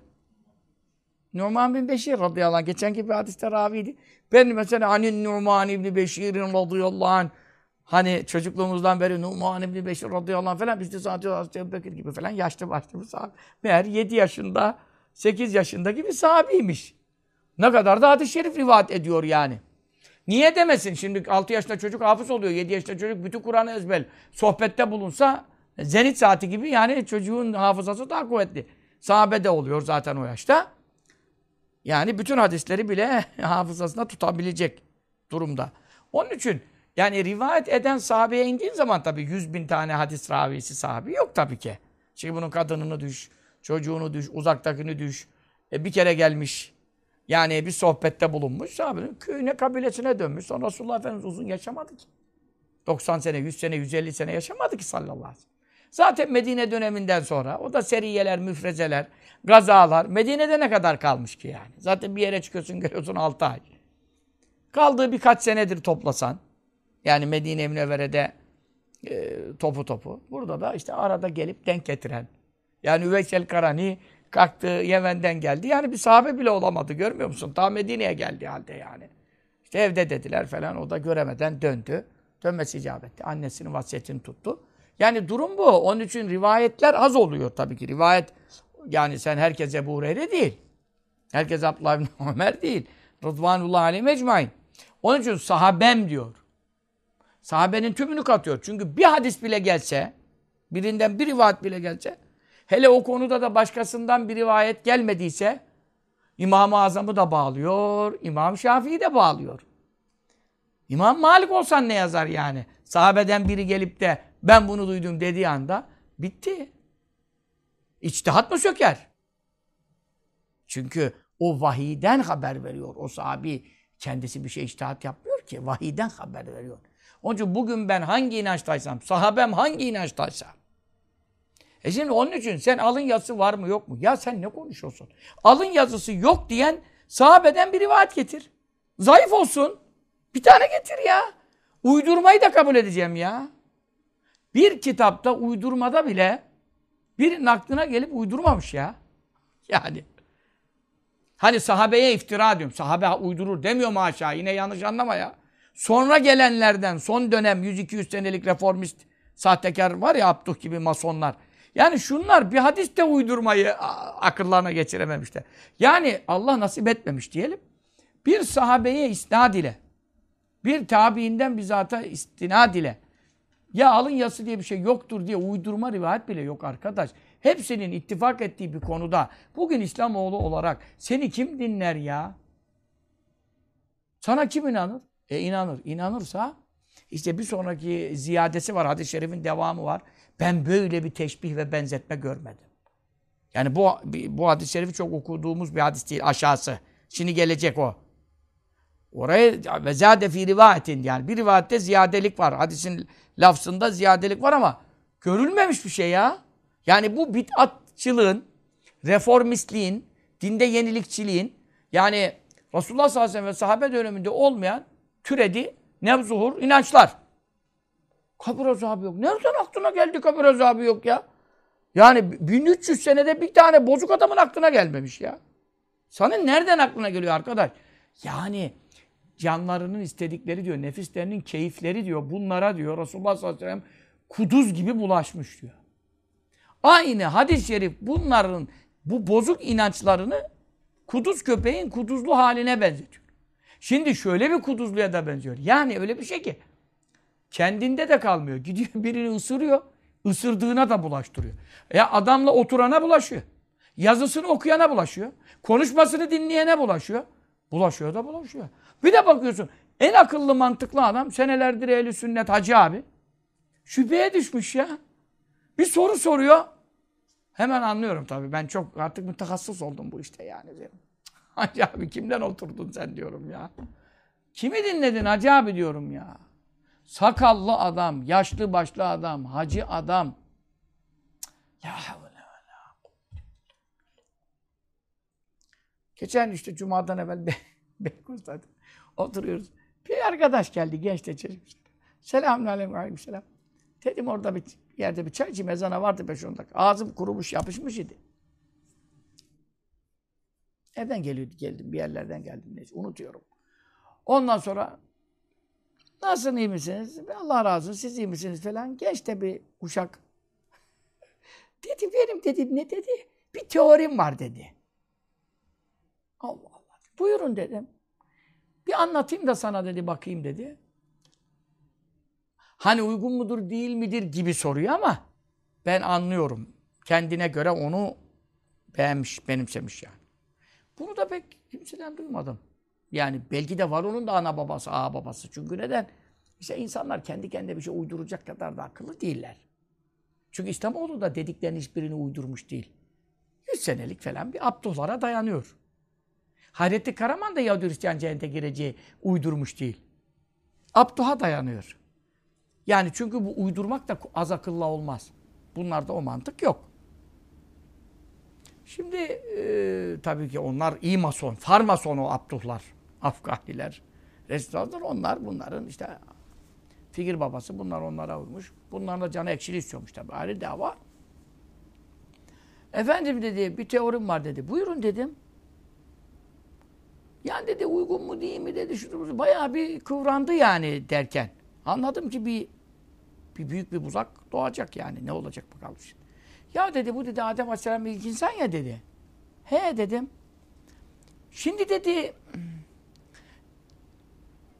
Numan bin Beşir radıyallahu anh. Geçen gibi hadiste raviydi. Ben mesela hani Numan İbni Beşir'in radıyallahu anh Hani çocukluğumuzdan beri Numan İbni Beşir radıyallahu anh falan biz de Hazreti Ebu Bekir gibi falan yaşlı başlı bir sahabe. Meğer 7 yaşında, 8 yaşında gibi sahabiymiş. Ne kadar da hadis-i şerif rivayet ediyor yani. Niye demesin? Şimdi 6 yaşında çocuk hafız oluyor, 7 yaşında çocuk bütün Kur'an'ı ezber. Sohbette bulunsa zenit saati gibi yani çocuğun hafızası daha kuvvetli. Sahabe de oluyor zaten o yaşta. Yani bütün hadisleri bile hafızasında tutabilecek durumda. Onun için yani rivayet eden sahabeye indiğin zaman tabii yüz bin tane hadis ravisi sahabi yok tabii ki. Şimdi bunun kadınını düş, çocuğunu düş, uzaktakini düş. E bir kere gelmiş. Yani bir sohbette bulunmuş. Sahabenin köyüne, kabilesine dönmüş. Sonra Resulullah Efendimiz uzun yaşamadı ki. 90 sene, 100 sene, 150 sene yaşamadı ki sallallahu aleyhi ve sellem. Zaten Medine döneminden sonra o da seriyeler, müfrezeler, gazalar. Medine'de ne kadar kalmış ki yani? Zaten bir yere çıkıyorsun, geliyorsun 6 ay. Kaldığı birkaç senedir toplasan. Yani Medine-i Münevvere'de e, topu topu. Burada da işte arada gelip denk getiren. Yani Üveysel Karani kalktı Yemen'den geldi. Yani bir sahabe bile olamadı görmüyor musun? Ta Medine'ye geldi halde yani. İşte evde dediler falan. O da göremeden döndü. Dönmesi icap etti. Annesinin vasiyetini tuttu. Yani durum bu. Onun için rivayetler az oluyor tabii ki. Rivayet yani sen herkese Ebu Hureyre değil. Herkes Abdullah bin Ömer değil. Rıdvanullah aleyhi mecmain. Onun için sahabem diyor. Sahabenin tümünü katıyor. Çünkü bir hadis bile gelse, birinden bir rivayet bile gelse, hele o konuda da başkasından bir rivayet gelmediyse, İmam-ı Azam'ı da bağlıyor, İmam Şafii'yi de bağlıyor. İmam Malik olsan ne yazar yani? Sahabeden biri gelip de ben bunu duydum dediği anda bitti. İçtihat mı söker? Çünkü o vahiyden haber veriyor. O sahabi kendisi bir şey içtihat yapmıyor ki. Vahiyden haber veriyor. Onun için bugün ben hangi inançtaysam, sahabem hangi inançtaysa. E şimdi onun için sen alın yazısı var mı yok mu? Ya sen ne konuşuyorsun? Alın yazısı yok diyen sahabeden bir rivayet getir. Zayıf olsun. Bir tane getir ya. Uydurmayı da kabul edeceğim ya. Bir kitapta uydurmada bile birinin aklına gelip uydurmamış ya. Yani. Hani sahabeye iftira diyorum. Sahabe uydurur demiyor mu aşağı. Yine yanlış anlama ya. Sonra gelenlerden son dönem 100-200 senelik reformist sahtekar var ya Abduh gibi masonlar. Yani şunlar bir hadiste uydurmayı akıllarına geçirememişler. Yani Allah nasip etmemiş diyelim. Bir sahabeye isnad ile, bir tabiinden bizata istinad ile, ya alın yası diye bir şey yoktur diye uydurma rivayet bile yok arkadaş. Hepsinin ittifak ettiği bir konuda bugün İslamoğlu olarak seni kim dinler ya? Sana kim inanır? E inanır. İnanırsa işte bir sonraki ziyadesi var. Hadis-i şerifin devamı var. Ben böyle bir teşbih ve benzetme görmedim. Yani bu bu hadis-i şerifi çok okuduğumuz bir hadis değil aşağısı. Şimdi gelecek o. Oraya ve zade fi rivayetin yani bir rivayette ziyadelik var. Hadisin lafzında ziyadelik var ama görülmemiş bir şey ya. Yani bu bid'atçılığın, reformistliğin, dinde yenilikçiliğin yani Resulullah sallallahu aleyhi ve sellem sahabe döneminde olmayan türedi nevzuhur inançlar. Kabir azabı yok. Nereden aklına geldi kabir azabı yok ya? Yani 1300 senede bir tane bozuk adamın aklına gelmemiş ya. Sana nereden aklına geliyor arkadaş? Yani canlarının istedikleri diyor, nefislerinin keyifleri diyor, bunlara diyor Resulullah sallallahu aleyhi ve sellem kuduz gibi bulaşmış diyor. Aynı hadis-i şerif bunların bu bozuk inançlarını kuduz köpeğin kuduzlu haline benzetiyor. Şimdi şöyle bir kuduzluya da benziyor. Yani öyle bir şey ki kendinde de kalmıyor. Gidiyor birini ısırıyor, ısırdığına da bulaştırıyor. Ya adamla oturana bulaşıyor. Yazısını okuyana bulaşıyor. Konuşmasını dinleyene bulaşıyor. Bulaşıyor da bulaşıyor. Bir de bakıyorsun en akıllı mantıklı adam senelerdir ehli sünnet hacı abi. Şüpheye düşmüş ya. Bir soru soruyor. Hemen anlıyorum tabii. Ben çok artık mütehassıs oldum bu işte yani. Hacı abi kimden oturdun sen diyorum ya. Kimi dinledin hacı abi diyorum ya. Sakallı adam, yaşlı başlı adam, hacı adam. Ya Geçen işte Cuma'dan evvel Be Beykoz'da oturuyoruz. Bir arkadaş geldi genç de çocuk. Selamünaleyküm aleyküm selam. Dedim orada bir yerde bir çay içeyim. Ezana vardı 5-10 dakika. Ağzım kurumuş yapışmış idi. Evden geliyordu, geldim. Bir yerlerden geldim. Neyse, unutuyorum. Ondan sonra nasılsın iyi misiniz? Allah razı olsun siz iyi misiniz falan. Genç de bir uşak. Dedi benim dedi ne dedi? Bir teorim var dedi. Allah Allah. Buyurun dedim. Bir anlatayım da sana dedi bakayım dedi. Hani uygun mudur değil midir gibi soruyor ama ben anlıyorum. Kendine göre onu beğenmiş, benimsemiş yani. Bunu da pek kimseden duymadım. Yani belki de var onun da ana babası, ağa babası. Çünkü neden? İşte insanlar kendi kendine bir şey uyduracak kadar da akıllı değiller. Çünkü İslamoğlu da dediklerinin hiçbirini uydurmuş değil. 100 senelik falan bir Abduhlara dayanıyor. Hayrettin Karaman da Yahudi Hristiyan cennete gireceği uydurmuş değil. Abduh'a dayanıyor. Yani çünkü bu uydurmak da az akılla olmaz. Bunlarda o mantık yok. Şimdi e, tabii ki onlar iyi mason, farmason o Abduhlar, Afganiler, Resulullah onlar bunların işte fikir babası bunlar onlara vurmuş. Bunların da canı ekşili istiyormuş tabii. Ayrı dava. Efendim dedi bir teorim var dedi. Buyurun dedim. Yani dedi uygun mu değil mi dedi. Şu, bayağı bir kıvrandı yani derken. Anladım ki bir bir büyük bir buzak doğacak yani. Ne olacak bakalım şimdi. Ya dedi bu dedi Adem Aleyhisselam ilk insan ya dedi. He dedim. Şimdi dedi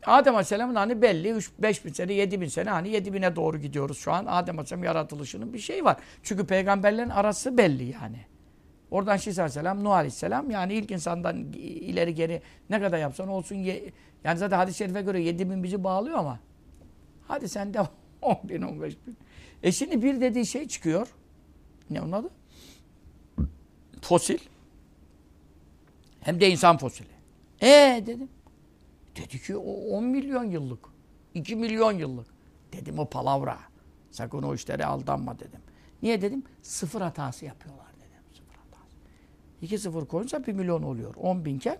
Adem Aleyhisselam'ın hani belli 3 5 bin sene 7 bin sene hani 7 bine doğru gidiyoruz şu an. Adem Aleyhisselam yaratılışının bir şeyi var. Çünkü peygamberlerin arası belli yani. Oradan Şisa Aleyhisselam, Nuh Aleyhisselam yani ilk insandan ileri geri ne kadar yapsan olsun. Ye, yani zaten hadis-i şerife göre 7 bin bizi bağlıyor ama hadi sen de 10 bin 15 bin. E şimdi bir dediği şey çıkıyor. Ne onun adı? Fosil. Hem de insan fosili. E dedim. Dedi ki o 10 milyon yıllık. 2 milyon yıllık. Dedim o palavra. Sakın o işlere aldanma dedim. Niye dedim? Sıfır hatası yapıyorlar. 2 sıfır koyunca 1 milyon oluyor. 10 binken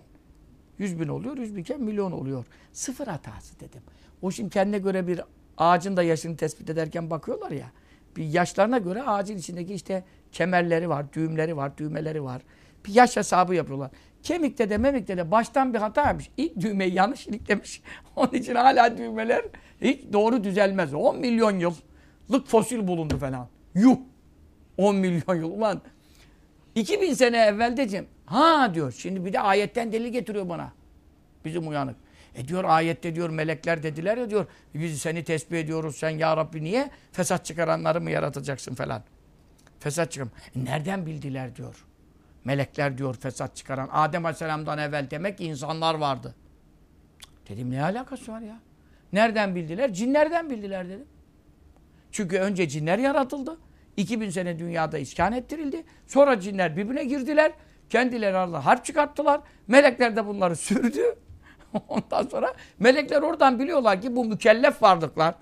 100 bin oluyor. 100 binken milyon oluyor. Sıfır hatası dedim. O şimdi kendine göre bir ağacın da yaşını tespit ederken bakıyorlar ya. Bir yaşlarına göre ağacın içindeki işte kemerleri var, düğümleri var, düğmeleri var. Bir yaş hesabı yapıyorlar. Kemikte de memikte de baştan bir hata yapmış. İlk düğmeyi yanlış iliklemiş. Onun için hala düğmeler hiç doğru düzelmez. 10 milyon yıllık fosil bulundu falan. Yuh! 10 milyon yıl. Ulan 2000 sene evvel diyeceğim. Ha diyor. Şimdi bir de ayetten delil getiriyor bana. Bizim uyanık. E diyor ayette diyor melekler dediler ya diyor biz seni tesbih ediyoruz sen ya Rabbi niye fesat çıkaranları mı yaratacaksın falan. Fesat çıkar. E nereden bildiler diyor. Melekler diyor fesat çıkaran. Adem Aleyhisselam'dan evvel demek insanlar vardı. Dedim ne alakası var ya? Nereden bildiler? Cinlerden bildiler dedim. Çünkü önce cinler yaratıldı. 2000 sene dünyada iskan ettirildi. Sonra cinler birbirine girdiler. Kendileri Allah harp çıkarttılar. Melekler de bunları sürdü. Ondan sonra melekler oradan biliyorlar ki bu mükellef varlıklar.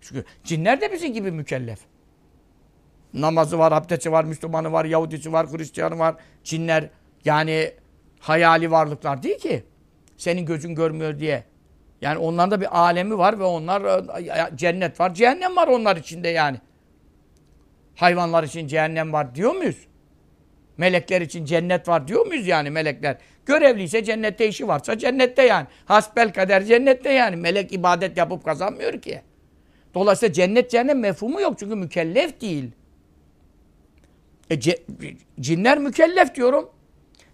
Çünkü cinler de bizim gibi mükellef. Namazı var, abdesti var, Müslümanı var, Yahudisi var, Hristiyanı var. Cinler yani hayali varlıklar değil ki. Senin gözün görmüyor diye. Yani onların da bir alemi var ve onlar cennet var, cehennem var onlar içinde yani. Hayvanlar için cehennem var diyor muyuz? Melekler için cennet var diyor muyuz yani melekler? Görevliyse cennette işi varsa cennette yani. Hasbel kader cennette yani. Melek ibadet yapıp kazanmıyor ki. Dolayısıyla cennet cehennem mefhumu yok çünkü mükellef değil. E, cinler mükellef diyorum.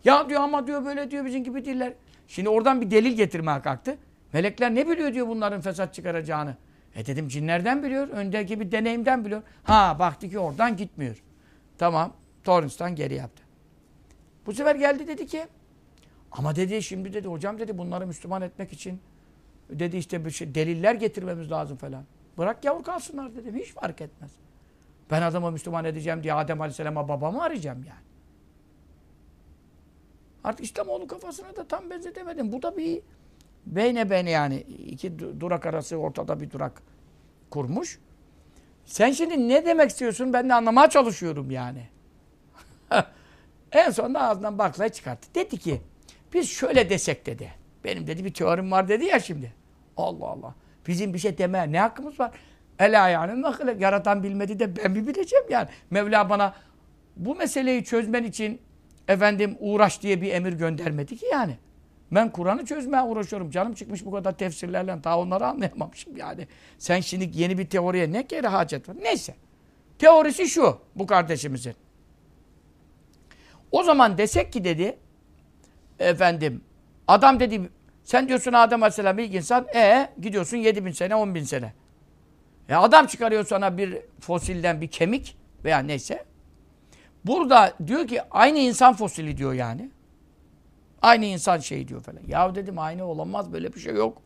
Ya diyor ama diyor böyle diyor bizim gibi değiller. Şimdi oradan bir delil getirmeye kalktı. Melekler ne biliyor diyor bunların fesat çıkaracağını. E dedim cinlerden biliyor. Öndeki bir deneyimden biliyor. Ha baktı ki oradan gitmiyor. Tamam. Torrens'tan geri yaptı. Bu sefer geldi dedi ki ama dedi şimdi dedi hocam dedi bunları Müslüman etmek için dedi işte bir şey deliller getirmemiz lazım falan. Bırak yavur kalsınlar dedim. Hiç fark etmez. Ben adamı Müslüman edeceğim diye Adem Aleyhisselam'a babamı arayacağım yani. Artık İslamoğlu kafasına da tam benzetemedim. Bu da bir beyne beyne yani iki durak arası ortada bir durak kurmuş. Sen şimdi ne demek istiyorsun? Ben de anlamaya çalışıyorum yani. en sonunda ağzından baklayı çıkarttı. Dedi ki biz şöyle desek dedi. Benim dedi bir teorim var dedi ya şimdi. Allah Allah. Bizim bir şey deme ne hakkımız var? El ayağının nakıle. Yaratan bilmedi de ben mi bileceğim yani. Mevla bana bu meseleyi çözmen için efendim uğraş diye bir emir göndermedi ki yani. Ben Kur'an'ı çözmeye uğraşıyorum. Canım çıkmış bu kadar tefsirlerle. Daha onları anlayamamışım yani. Sen şimdi yeni bir teoriye ne kere hacet var? Neyse. Teorisi şu bu kardeşimizin. O zaman desek ki dedi efendim adam dedi sen diyorsun Adem Aleyhisselam ilk insan e gidiyorsun 7000 sene 10 bin sene. E adam çıkarıyor sana bir fosilden bir kemik veya neyse. Burada diyor ki aynı insan fosili diyor yani. Aynı insan şey diyor falan. Ya dedim aynı olamaz böyle bir şey yok.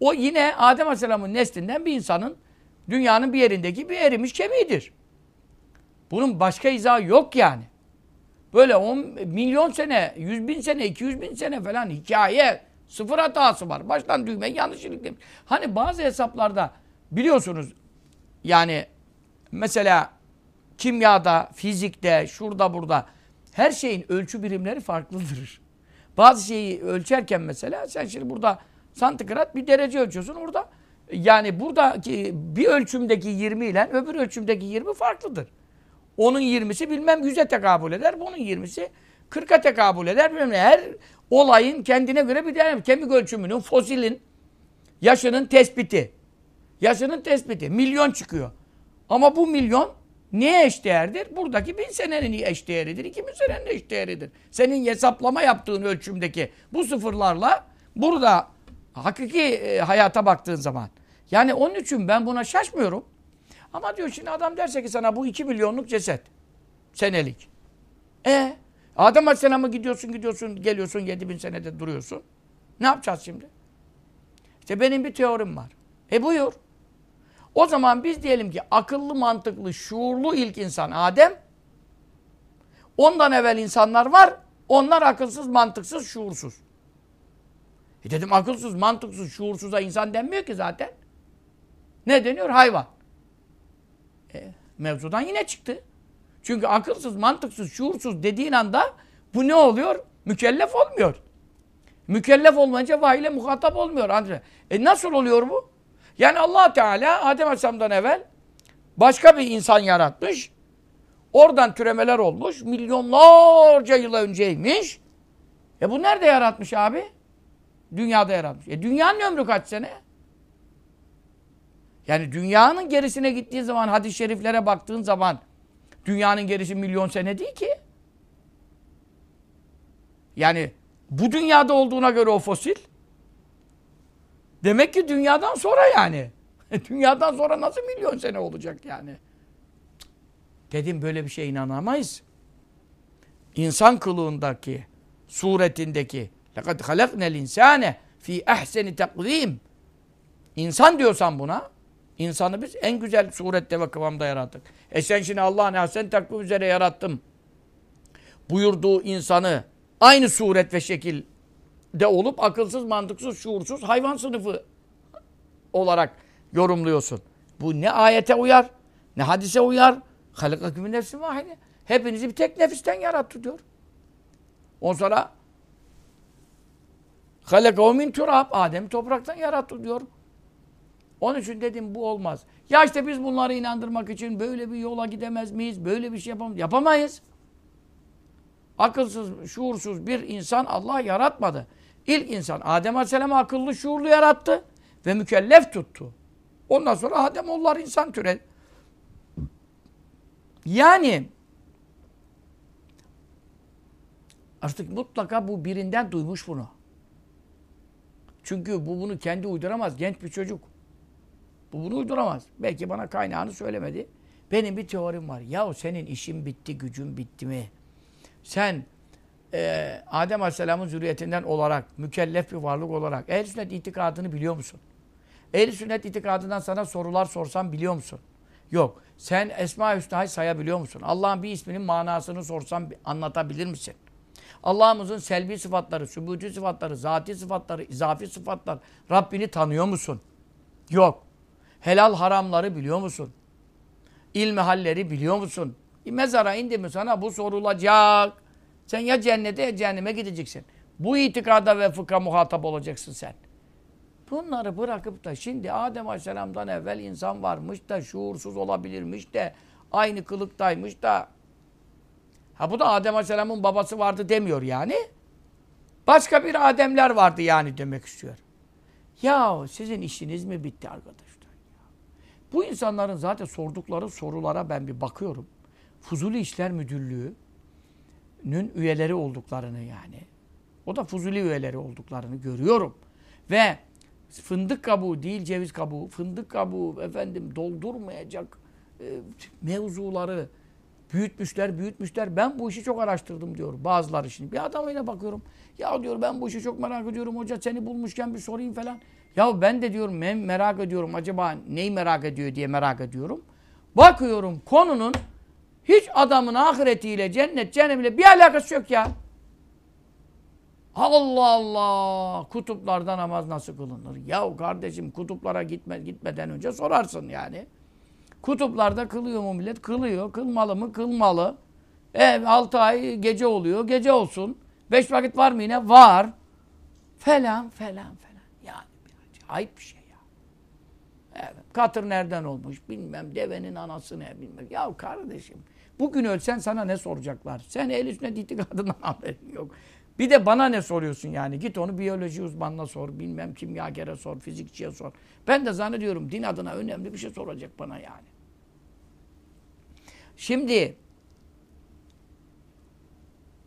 O yine Adem Aleyhisselam'ın neslinden bir insanın dünyanın bir yerindeki bir erimiş kemiğidir. Bunun başka izahı yok yani. Böyle 10 milyon sene, 100 bin sene, 200 bin sene falan hikaye, sıfır hatası var. Baştan düğme yanlışlık demiş. Hani bazı hesaplarda biliyorsunuz yani mesela kimyada, fizikte, şurada burada her şeyin ölçü birimleri farklıdır. Bazı şeyi ölçerken mesela sen şimdi burada santigrat bir derece ölçüyorsun orada yani buradaki bir ölçümdeki 20 ile öbür ölçümdeki 20 farklıdır. Onun 20'si bilmem 100'e tekabül eder. Bunun 20'si 40'a tekabül eder. Bilmem ne. Her olayın kendine göre bir değer. Kemik ölçümünün, fosilin, yaşının tespiti. Yaşının tespiti. Milyon çıkıyor. Ama bu milyon neye eşdeğerdir? Buradaki bin senenin eşdeğeridir. iki bin senenin eşdeğeridir. Senin hesaplama yaptığın ölçümdeki bu sıfırlarla burada hakiki e, hayata baktığın zaman. Yani onun için ben buna şaşmıyorum. Ama diyor şimdi adam derse ki sana bu 2 milyonluk ceset. Senelik. E Adem Aleyhisselam'a gidiyorsun gidiyorsun geliyorsun 7 bin senede duruyorsun. Ne yapacağız şimdi? İşte benim bir teorim var. E buyur. O zaman biz diyelim ki akıllı, mantıklı, şuurlu ilk insan Adem. Ondan evvel insanlar var. Onlar akılsız, mantıksız, şuursuz. E dedim akılsız, mantıksız, şuursuza insan denmiyor ki zaten. Ne deniyor? Hayvan. E, mevzudan yine çıktı. Çünkü akılsız, mantıksız, şuursuz dediğin anda bu ne oluyor? Mükellef olmuyor. Mükellef olmayınca vahiyle muhatap olmuyor. E nasıl oluyor bu? Yani allah Teala Adem Aleyhisselam'dan evvel başka bir insan yaratmış. Oradan türemeler olmuş. Milyonlarca yıl önceymiş. E bu nerede yaratmış abi? Dünyada yaratmış. E dünyanın ömrü kaç sene? Yani dünyanın gerisine gittiğin zaman, hadis-i şeriflere baktığın zaman dünyanın gerisi milyon sene değil ki. Yani bu dünyada olduğuna göre o fosil demek ki dünyadan sonra yani. dünyadan sonra nasıl milyon sene olacak yani? Dedim böyle bir şeye inanamayız. İnsan kılığındaki, suretindeki لَقَدْ خَلَقْنَا الْاِنْسَانَ fi ehseni takvim. İnsan diyorsan buna, insanı biz en güzel surette ve kıvamda yarattık. E sen şimdi Allah'ın ehsen takvim üzere yarattım. Buyurduğu insanı aynı suret ve şekilde olup akılsız, mantıksız, şuursuz hayvan sınıfı olarak yorumluyorsun. Bu ne ayete uyar, ne hadise uyar. Halakakümün nefsin vahide. Hepinizi bir tek nefisten yarattı diyor. Ondan sonra Halakahu min turab. Adem topraktan yarattı diyor. Onun için dedim bu olmaz. Ya işte biz bunları inandırmak için böyle bir yola gidemez miyiz? Böyle bir şey yapamayız. Yapamayız. Akılsız, şuursuz bir insan Allah yaratmadı. İlk insan Adem Aleyhisselam'ı akıllı, şuurlu yarattı ve mükellef tuttu. Ondan sonra Adem onlar insan türedi. Yani artık mutlaka bu birinden duymuş bunu. Çünkü bu bunu kendi uyduramaz. Genç bir çocuk. Bu bunu uyduramaz. Belki bana kaynağını söylemedi. Benim bir teorim var. Yahu senin işin bitti, gücün bitti mi? Sen e, Adem Aleyhisselam'ın zürriyetinden olarak, mükellef bir varlık olarak ehl sünnet itikadını biliyor musun? ehl sünnet itikadından sana sorular sorsam biliyor musun? Yok. Sen Esma-i Hüsna'yı sayabiliyor musun? Allah'ın bir isminin manasını sorsam anlatabilir misin? Allah'ımızın selbi sıfatları, sübuti sıfatları, zati sıfatları, izafi sıfatlar. Rabbini tanıyor musun? Yok. Helal haramları biliyor musun? İlmi halleri biliyor musun? Mezara indi mi sana bu sorulacak. Sen ya cennete ya cehenneme gideceksin. Bu itikada ve fıkha muhatap olacaksın sen. Bunları bırakıp da şimdi Adem Aleyhisselam'dan evvel insan varmış da şuursuz olabilirmiş de aynı kılıktaymış da Ha bu da Adem Aleyhisselam'ın babası vardı demiyor yani. Başka bir Ademler vardı yani demek istiyor. Ya sizin işiniz mi bitti arkadaşlar? Bu insanların zaten sordukları sorulara ben bir bakıyorum. Fuzuli İşler Müdürlüğü'nün üyeleri olduklarını yani. O da Fuzuli üyeleri olduklarını görüyorum. Ve fındık kabuğu değil ceviz kabuğu, fındık kabuğu efendim doldurmayacak e, mevzuları büyütmüşler, büyütmüşler. Ben bu işi çok araştırdım diyor bazıları şimdi. Bir adamıyla bakıyorum. Ya diyor ben bu işi çok merak ediyorum hoca seni bulmuşken bir sorayım falan. Ya ben de diyorum ben merak ediyorum acaba neyi merak ediyor diye merak ediyorum. Bakıyorum konunun hiç adamın ahiretiyle cennet cehennemiyle bir alakası yok ya. Allah Allah! Kutuplarda namaz nasıl kılınır? Ya kardeşim kutuplara gitme, gitmeden önce sorarsın yani. Kutuplarda kılıyor mu millet? Kılıyor. Kılmalı mı? Kılmalı. E, 6 ay gece oluyor. Gece olsun. 5 vakit var mı yine? Var. Falan falan falan. Yani acayip bir şey ya. Evet. Katır nereden olmuş? Bilmem. Devenin anası ne? Bilmem. Ya kardeşim bugün ölsen sana ne soracaklar? Sen el üstüne itikadından haberin yok. Bir de bana ne soruyorsun yani? Git onu biyoloji uzmanına sor, bilmem kimyagere sor, fizikçiye sor. Ben de zannediyorum din adına önemli bir şey soracak bana yani. Şimdi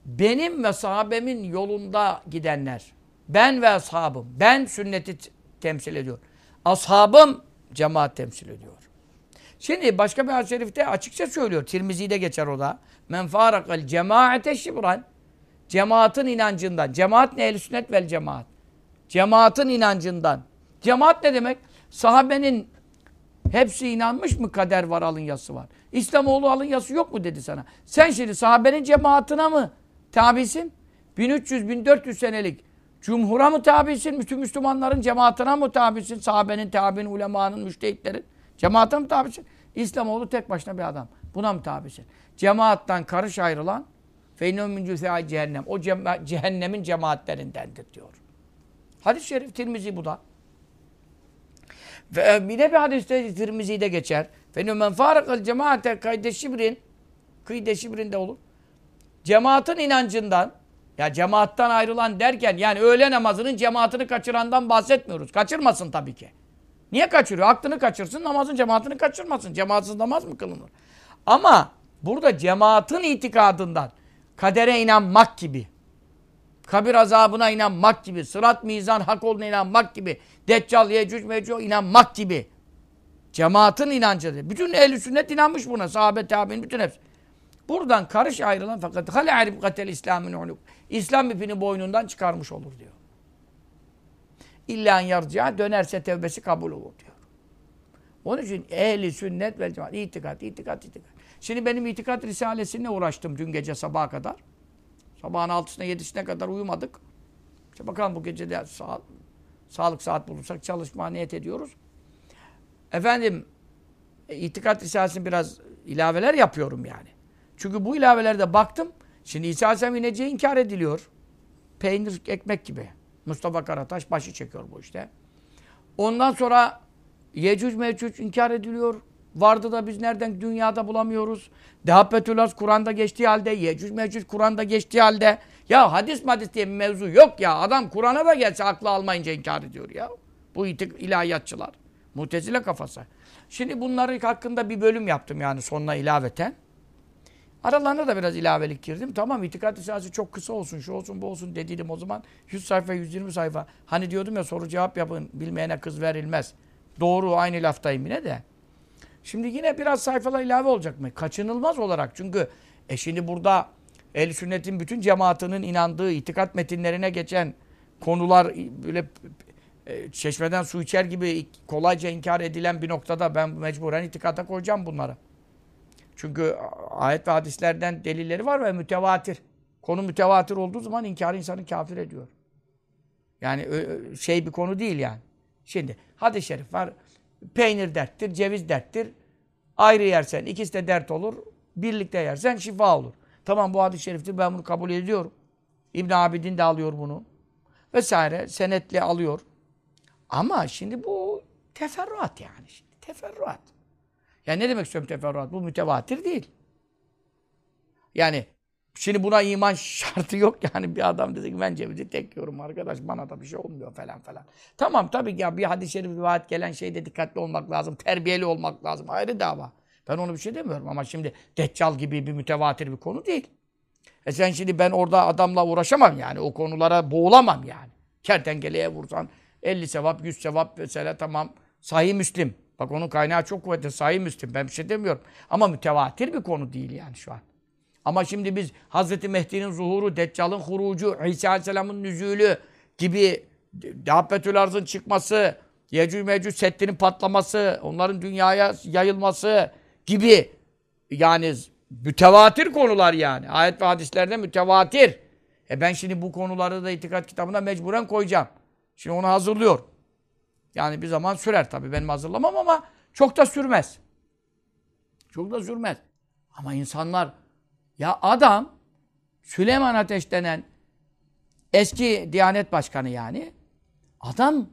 benim ve sahabemin yolunda gidenler, ben ve ashabım, ben sünneti temsil ediyor. Ashabım cemaat temsil ediyor. Şimdi başka bir hadis-i şerifte açıkça söylüyor. Tirmizi'de geçer o da. Men farakal cemaate şibran. Cemaatin inancından. Cemaat ne? Ehl-i sünnet vel cemaat. Cemaatin inancından. Cemaat ne demek? Sahabenin hepsi inanmış mı kader var alın yazısı var. İslamoğlu alın yazısı yok mu dedi sana. Sen şimdi sahabenin cemaatine mı tabisin? 1300-1400 senelik cumhura mı tabisin? Bütün Müslümanların cemaatine mı tabisin? Sahabenin, tabi'nin, ulemanın, müştehitlerin. Cemaate mi tabisin? İslamoğlu tek başına bir adam. Buna mı tabisin? Cemaattan karış ayrılan Feynû min cehennem. O cehennemin cemaatlerindendir diyor. Hadis-i şerif Tirmizi bu da. Ve bir de bir hadiste Tirmizi'de geçer. Feynû men fârakal cemaate kayde şibrin kıyde şibrinde olur. Cemaatin inancından ya cemaattan ayrılan derken yani öğle namazının cemaatini kaçırandan bahsetmiyoruz. Kaçırmasın tabii ki. Niye kaçırıyor? Aklını kaçırsın, namazın cemaatini kaçırmasın. Cemaatsız namaz mı kılınır? Ama burada cemaatin itikadından kadere inanmak gibi, kabir azabına inanmak gibi, sırat mizan hak olduğuna inanmak gibi, Deccal, Yecüc, Mecüc inanmak gibi. Cemaatin inancıdır. Bütün ehl sünnet inanmış buna. Sahabe, tabi'in bütün hepsi. Buradan karış ayrılan fakat hale arif katel İslam'ın uluk. İslam ipini boynundan çıkarmış olur diyor. İlla yarcıya dönerse tevbesi kabul olur diyor. Onun için ehli sünnet ve cemaat, itikat, itikat, itikat. Şimdi benim itikat risalesine uğraştım dün gece sabaha kadar. Sabahın altısına yedisine kadar uyumadık. İşte bakalım bu gece de sağ, sağlık saat bulursak çalışmaya niyet ediyoruz. Efendim e, itikat risalesine biraz ilaveler yapıyorum yani. Çünkü bu ilavelerde baktım. Şimdi İsa Aleyhisselam ineceği inkar ediliyor. Peynir, ekmek gibi. Mustafa Karataş başı çekiyor bu işte. Ondan sonra Yecüc Mecüc inkar ediliyor. Vardı da biz nereden dünyada bulamıyoruz. Dehabbetül Kur'an'da geçtiği halde, Yecüc Mecüc Kur'an'da geçtiği halde. Ya hadis madis diye bir mevzu yok ya. Adam Kur'an'a da gelse aklı almayınca inkar ediyor ya. Bu ilahiyatçılar. Mutezile kafası. Şimdi bunları hakkında bir bölüm yaptım yani sonuna ilaveten. Aralarına da biraz ilavelik girdim. Tamam itikat risalesi çok kısa olsun, şu olsun, bu olsun dediydim o zaman. 100 sayfa, 120 sayfa. Hani diyordum ya soru cevap yapın, bilmeyene kız verilmez. Doğru, aynı laftayım yine de. Şimdi yine biraz sayfalar ilave olacak mı? Kaçınılmaz olarak. Çünkü e şimdi burada el sünnetin bütün cemaatinin inandığı itikat metinlerine geçen konular böyle e, çeşmeden su içer gibi kolayca inkar edilen bir noktada ben mecburen itikata koyacağım bunları. Çünkü ayet ve hadislerden delilleri var ve mütevatir. Konu mütevatir olduğu zaman inkar insanı kafir ediyor. Yani şey bir konu değil yani. Şimdi hadis-i şerif var. Peynir derttir, ceviz derttir. Ayrı yersen ikisi de dert olur. Birlikte yersen şifa olur. Tamam bu hadis-i şeriftir ben bunu kabul ediyorum. İbn Abidin de alıyor bunu. Vesaire senetle alıyor. Ama şimdi bu teferruat yani. Şimdi, teferruat. Yani ne demek istiyorum teferruat? Bu mütevatir değil. Yani Şimdi buna iman şartı yok yani bir adam dedi ki ben cevizi tek yiyorum arkadaş bana da bir şey olmuyor falan falan. Tamam tabii ki ya bir hadis-i şerif rivayet gelen şeyde dikkatli olmak lazım, terbiyeli olmak lazım ayrı dava. Ben onu bir şey demiyorum ama şimdi Deccal gibi bir mütevatir bir konu değil. E sen şimdi ben orada adamla uğraşamam yani o konulara boğulamam yani. Kertenkeleye vursan 50 sevap 100 sevap mesela tamam sahih Müslim. Bak onun kaynağı çok kuvvetli sahih Müslim ben bir şey demiyorum. Ama mütevatir bir konu değil yani şu an. Ama şimdi biz Hazreti Mehdi'nin zuhuru, Deccal'ın hurucu, İsa Aleyhisselam'ın nüzulü gibi Dabbetül Arz'ın çıkması, Yecüc Mecüc settinin patlaması, onların dünyaya yayılması gibi yani mütevatir konular yani. Ayet ve hadislerde mütevatir. E ben şimdi bu konuları da itikat kitabına mecburen koyacağım. Şimdi onu hazırlıyor. Yani bir zaman sürer tabii benim hazırlamam ama çok da sürmez. Çok da sürmez. Ama insanlar ya adam Süleyman Ateş denen eski Diyanet Başkanı yani adam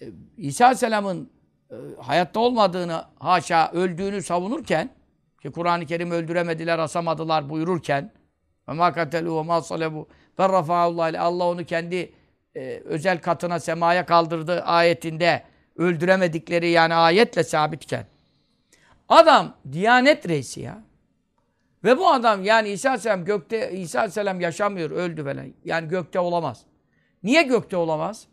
e, İsa Aleyhisselam'ın e, hayatta olmadığını haşa öldüğünü savunurken ki Kur'an-ı Kerim öldüremediler, asamadılar buyururken ve ma katelu ve ma salebu ve Allah onu kendi e, özel katına semaya kaldırdı ayetinde öldüremedikleri yani ayetle sabitken adam Diyanet reisi ya ve bu adam yani İsa Aleyhisselam gökte, İsa Aleyhisselam yaşamıyor, öldü falan. Yani gökte olamaz. Niye gökte olamaz?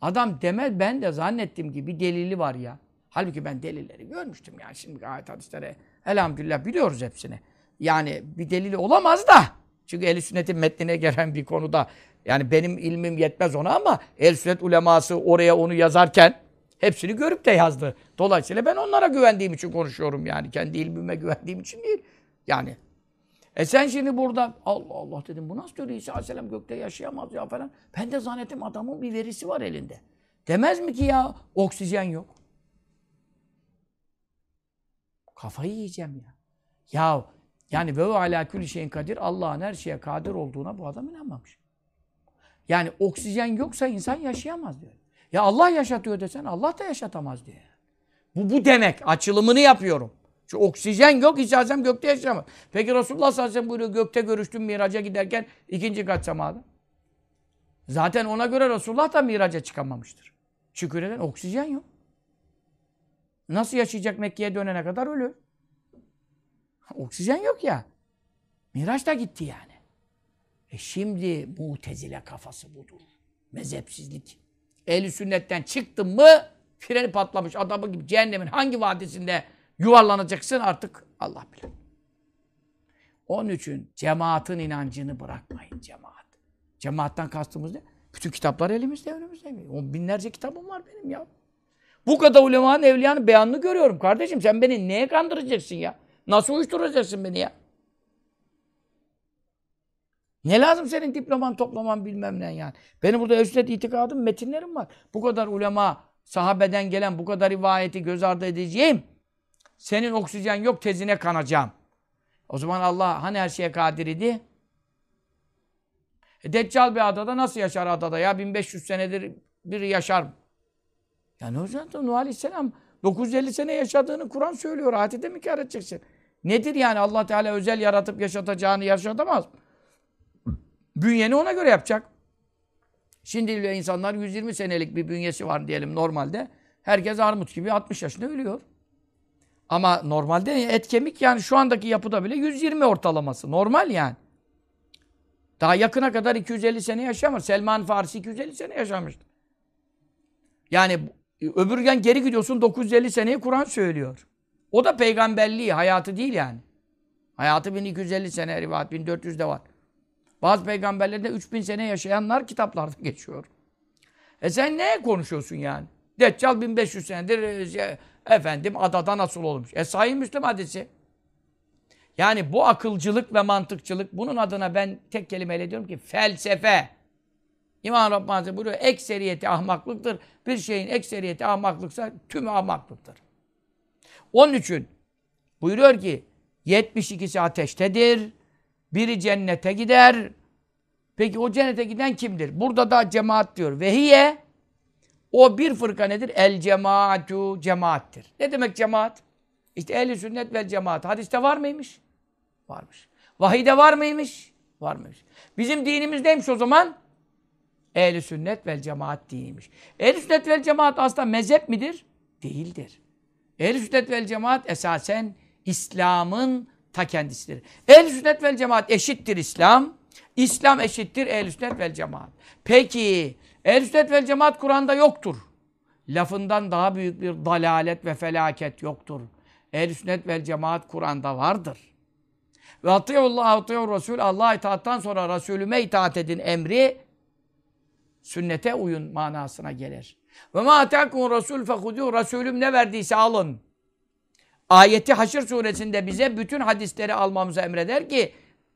Adam demez, ben de zannettim ki bir delili var ya. Halbuki ben delilleri görmüştüm yani şimdi ayet hadislere elhamdülillah biliyoruz hepsini. Yani bir delili olamaz da. Çünkü ehl sünnetin metnine gelen bir konuda yani benim ilmim yetmez ona ama ehl sünnet uleması oraya onu yazarken hepsini görüp de yazdı. Dolayısıyla ben onlara güvendiğim için konuşuyorum yani. Kendi ilmime güvendiğim için değil. Yani. E sen şimdi burada Allah Allah dedim bu nasıl diyor İsa Aleyhisselam gökte yaşayamaz ya falan. Ben de zannettim adamın bir verisi var elinde. Demez mi ki ya oksijen yok? Kafayı yiyeceğim ya. Ya yani ve ala külli şeyin kadir Allah'ın her şeye kadir olduğuna bu adam inanmamış. Yani oksijen yoksa insan yaşayamaz diyor. Ya Allah yaşatıyor desen Allah da yaşatamaz diyor. Bu bu demek. Açılımını yapıyorum. Şu oksijen yok, hiç Aleyhisselam gökte yaşamaz. Peki Resulullah sallallahu aleyhi ve sellem buyuruyor, gökte görüştüm miraca giderken ikinci kat semada. Zaten ona göre Resulullah da miraca çıkamamıştır. Şükür eden oksijen yok. Nasıl yaşayacak Mekke'ye dönene kadar ölür. Oksijen yok ya. Miraç da gitti yani. E şimdi mutezile kafası budur. Mezhepsizlik. Ehli sünnetten çıktın mı freni patlamış adamı gibi cehennemin hangi vadisinde yuvarlanacaksın artık Allah bilir. Onun için cemaatin inancını bırakmayın cemaat. Cemaattan kastımız ne? Bütün kitaplar elimizde, önümüzde. O binlerce kitabım var benim ya. Bu kadar ulemanın, evliyanın beyanını görüyorum. Kardeşim sen beni neye kandıracaksın ya? Nasıl uyuşturacaksın beni ya? Ne lazım senin diploman, toplaman bilmem ne yani. Benim burada öznet itikadım, metinlerim var. Bu kadar ulema, sahabeden gelen bu kadar rivayeti göz ardı edeceğim. Senin oksijen yok tezine kanacağım. O zaman Allah hani her şeye kadir idi? E, Deccal bir adada nasıl yaşar adada ya? 1500 senedir biri yaşar. Ya ne olacak? Nuh Aleyhisselam 950 sene yaşadığını Kur'an söylüyor. Ayette mi kâr edeceksin? Nedir yani Allah Teala özel yaratıp yaşatacağını yaşatamaz Bünyeni ona göre yapacak. Şimdi insanlar 120 senelik bir bünyesi var diyelim normalde. Herkes armut gibi 60 yaşında ölüyor. Ama normalde et kemik yani şu andaki yapıda bile 120 ortalaması. Normal yani. Daha yakına kadar 250 sene yaşamır. Selman Farsi 250 sene yaşamıştı. Yani öbürgen geri gidiyorsun 950 seneyi Kur'an söylüyor. O da peygamberliği, hayatı değil yani. Hayatı 1250 sene rivayet 1400'de var. Bazı peygamberlerde 3000 sene yaşayanlar kitaplarda geçiyor. E sen ne konuşuyorsun yani? Deccal 1500 senedir e, efendim adada nasıl olmuş? E sahih Müslüm hadisi. Yani bu akılcılık ve mantıkçılık bunun adına ben tek kelimeyle diyorum ki felsefe. İmam Rabbani buyuruyor ekseriyeti ahmaklıktır. Bir şeyin ekseriyeti ahmaklıksa tümü ahmaklıktır. Onun için buyuruyor ki 72'si ateştedir. Biri cennete gider. Peki o cennete giden kimdir? Burada da cemaat diyor. Vehiye o bir fırka nedir? El cemaatu cemaattir. Ne demek cemaat? İşte ehli sünnet vel cemaat. Hadiste var mıymış? Varmış. Vahide var mıymış? Var mıymış? Bizim dinimiz neymiş o zaman? Ehl-i sünnet vel cemaat diniymiş. Ehl-i sünnet vel cemaat aslında mezhep midir? Değildir. Ehl-i sünnet vel cemaat esasen İslam'ın ta kendisidir. Ehl-i sünnet vel cemaat eşittir İslam. İslam eşittir ehl-i sünnet vel cemaat. Peki ehl-i sünnet vel cemaat Kur'an'da yoktur. Lafından daha büyük bir dalalet ve felaket yoktur. Ehl-i sünnet vel cemaat Kur'an'da vardır. Ve atıyullah atıyur Resul Allah'a itaattan sonra Resulüme itaat edin emri sünnete uyun manasına gelir. Ve ma atakum Resul fehudû Resulüm ne verdiyse alın. Ayeti Haşr suresinde bize bütün hadisleri almamızı emreder ki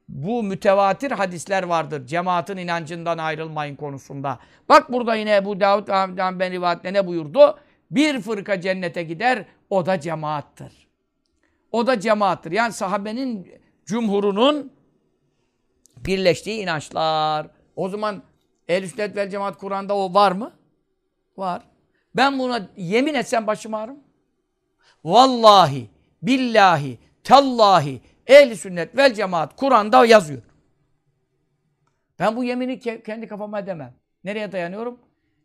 bu mütevatir hadisler vardır. Cemaatin inancından ayrılmayın konusunda. Bak burada yine Ebu Davud ve Ahmet'den ben rivayette ne buyurdu? Bir fırka cennete gider, o da cemaattır. O da cemaattır. Yani sahabenin cumhurunun birleştiği inançlar. O zaman ehl sünnet vel cemaat Kur'an'da o var mı? Var. Ben buna yemin etsem başım ağrım. Vallahi, billahi, tallahi, ehl sünnet vel cemaat Kur'an'da yazıyor. Ben bu yemini kendi kafama edemem. Nereye dayanıyorum?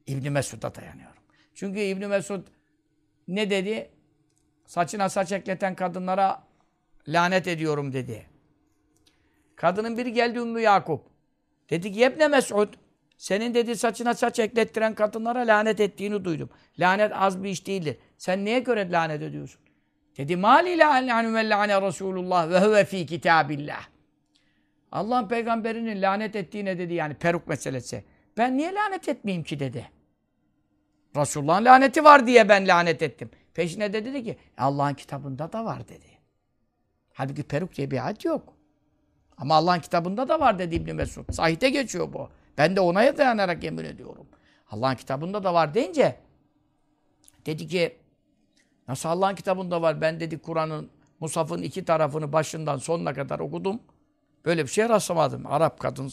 İbn Mesud'a dayanıyorum. Çünkü İbn Mesud ne dedi? Saçına saç ekleten kadınlara lanet ediyorum dedi. Kadının biri geldi Ümmü Yakup. Dedi ki Yebne Mesud senin dedi saçına saç eklettiren kadınlara lanet ettiğini duydum. Lanet az bir iş değildir. Sen neye göre lanet ediyorsun? Dedi mali la la'ne Resulullah ve huve fi kitabillah. Allah'ın peygamberinin lanet ettiğine dedi yani peruk meselesi. Ben niye lanet etmeyeyim ki dedi. Resulullah'ın laneti var diye ben lanet ettim. Peşine de dedi ki Allah'ın kitabında da var dedi. Halbuki peruk diye bir ayet yok. Ama Allah'ın kitabında da var dedi İbn Mesud. Sahite geçiyor bu. Ben de ona dayanarak yemin ediyorum. Allah'ın kitabında da var deyince dedi ki nasıl Allah'ın kitabında var? Ben dedi Kur'an'ın Musaf'ın iki tarafını başından sonuna kadar okudum. Böyle bir şey rastlamadım. Arap kadın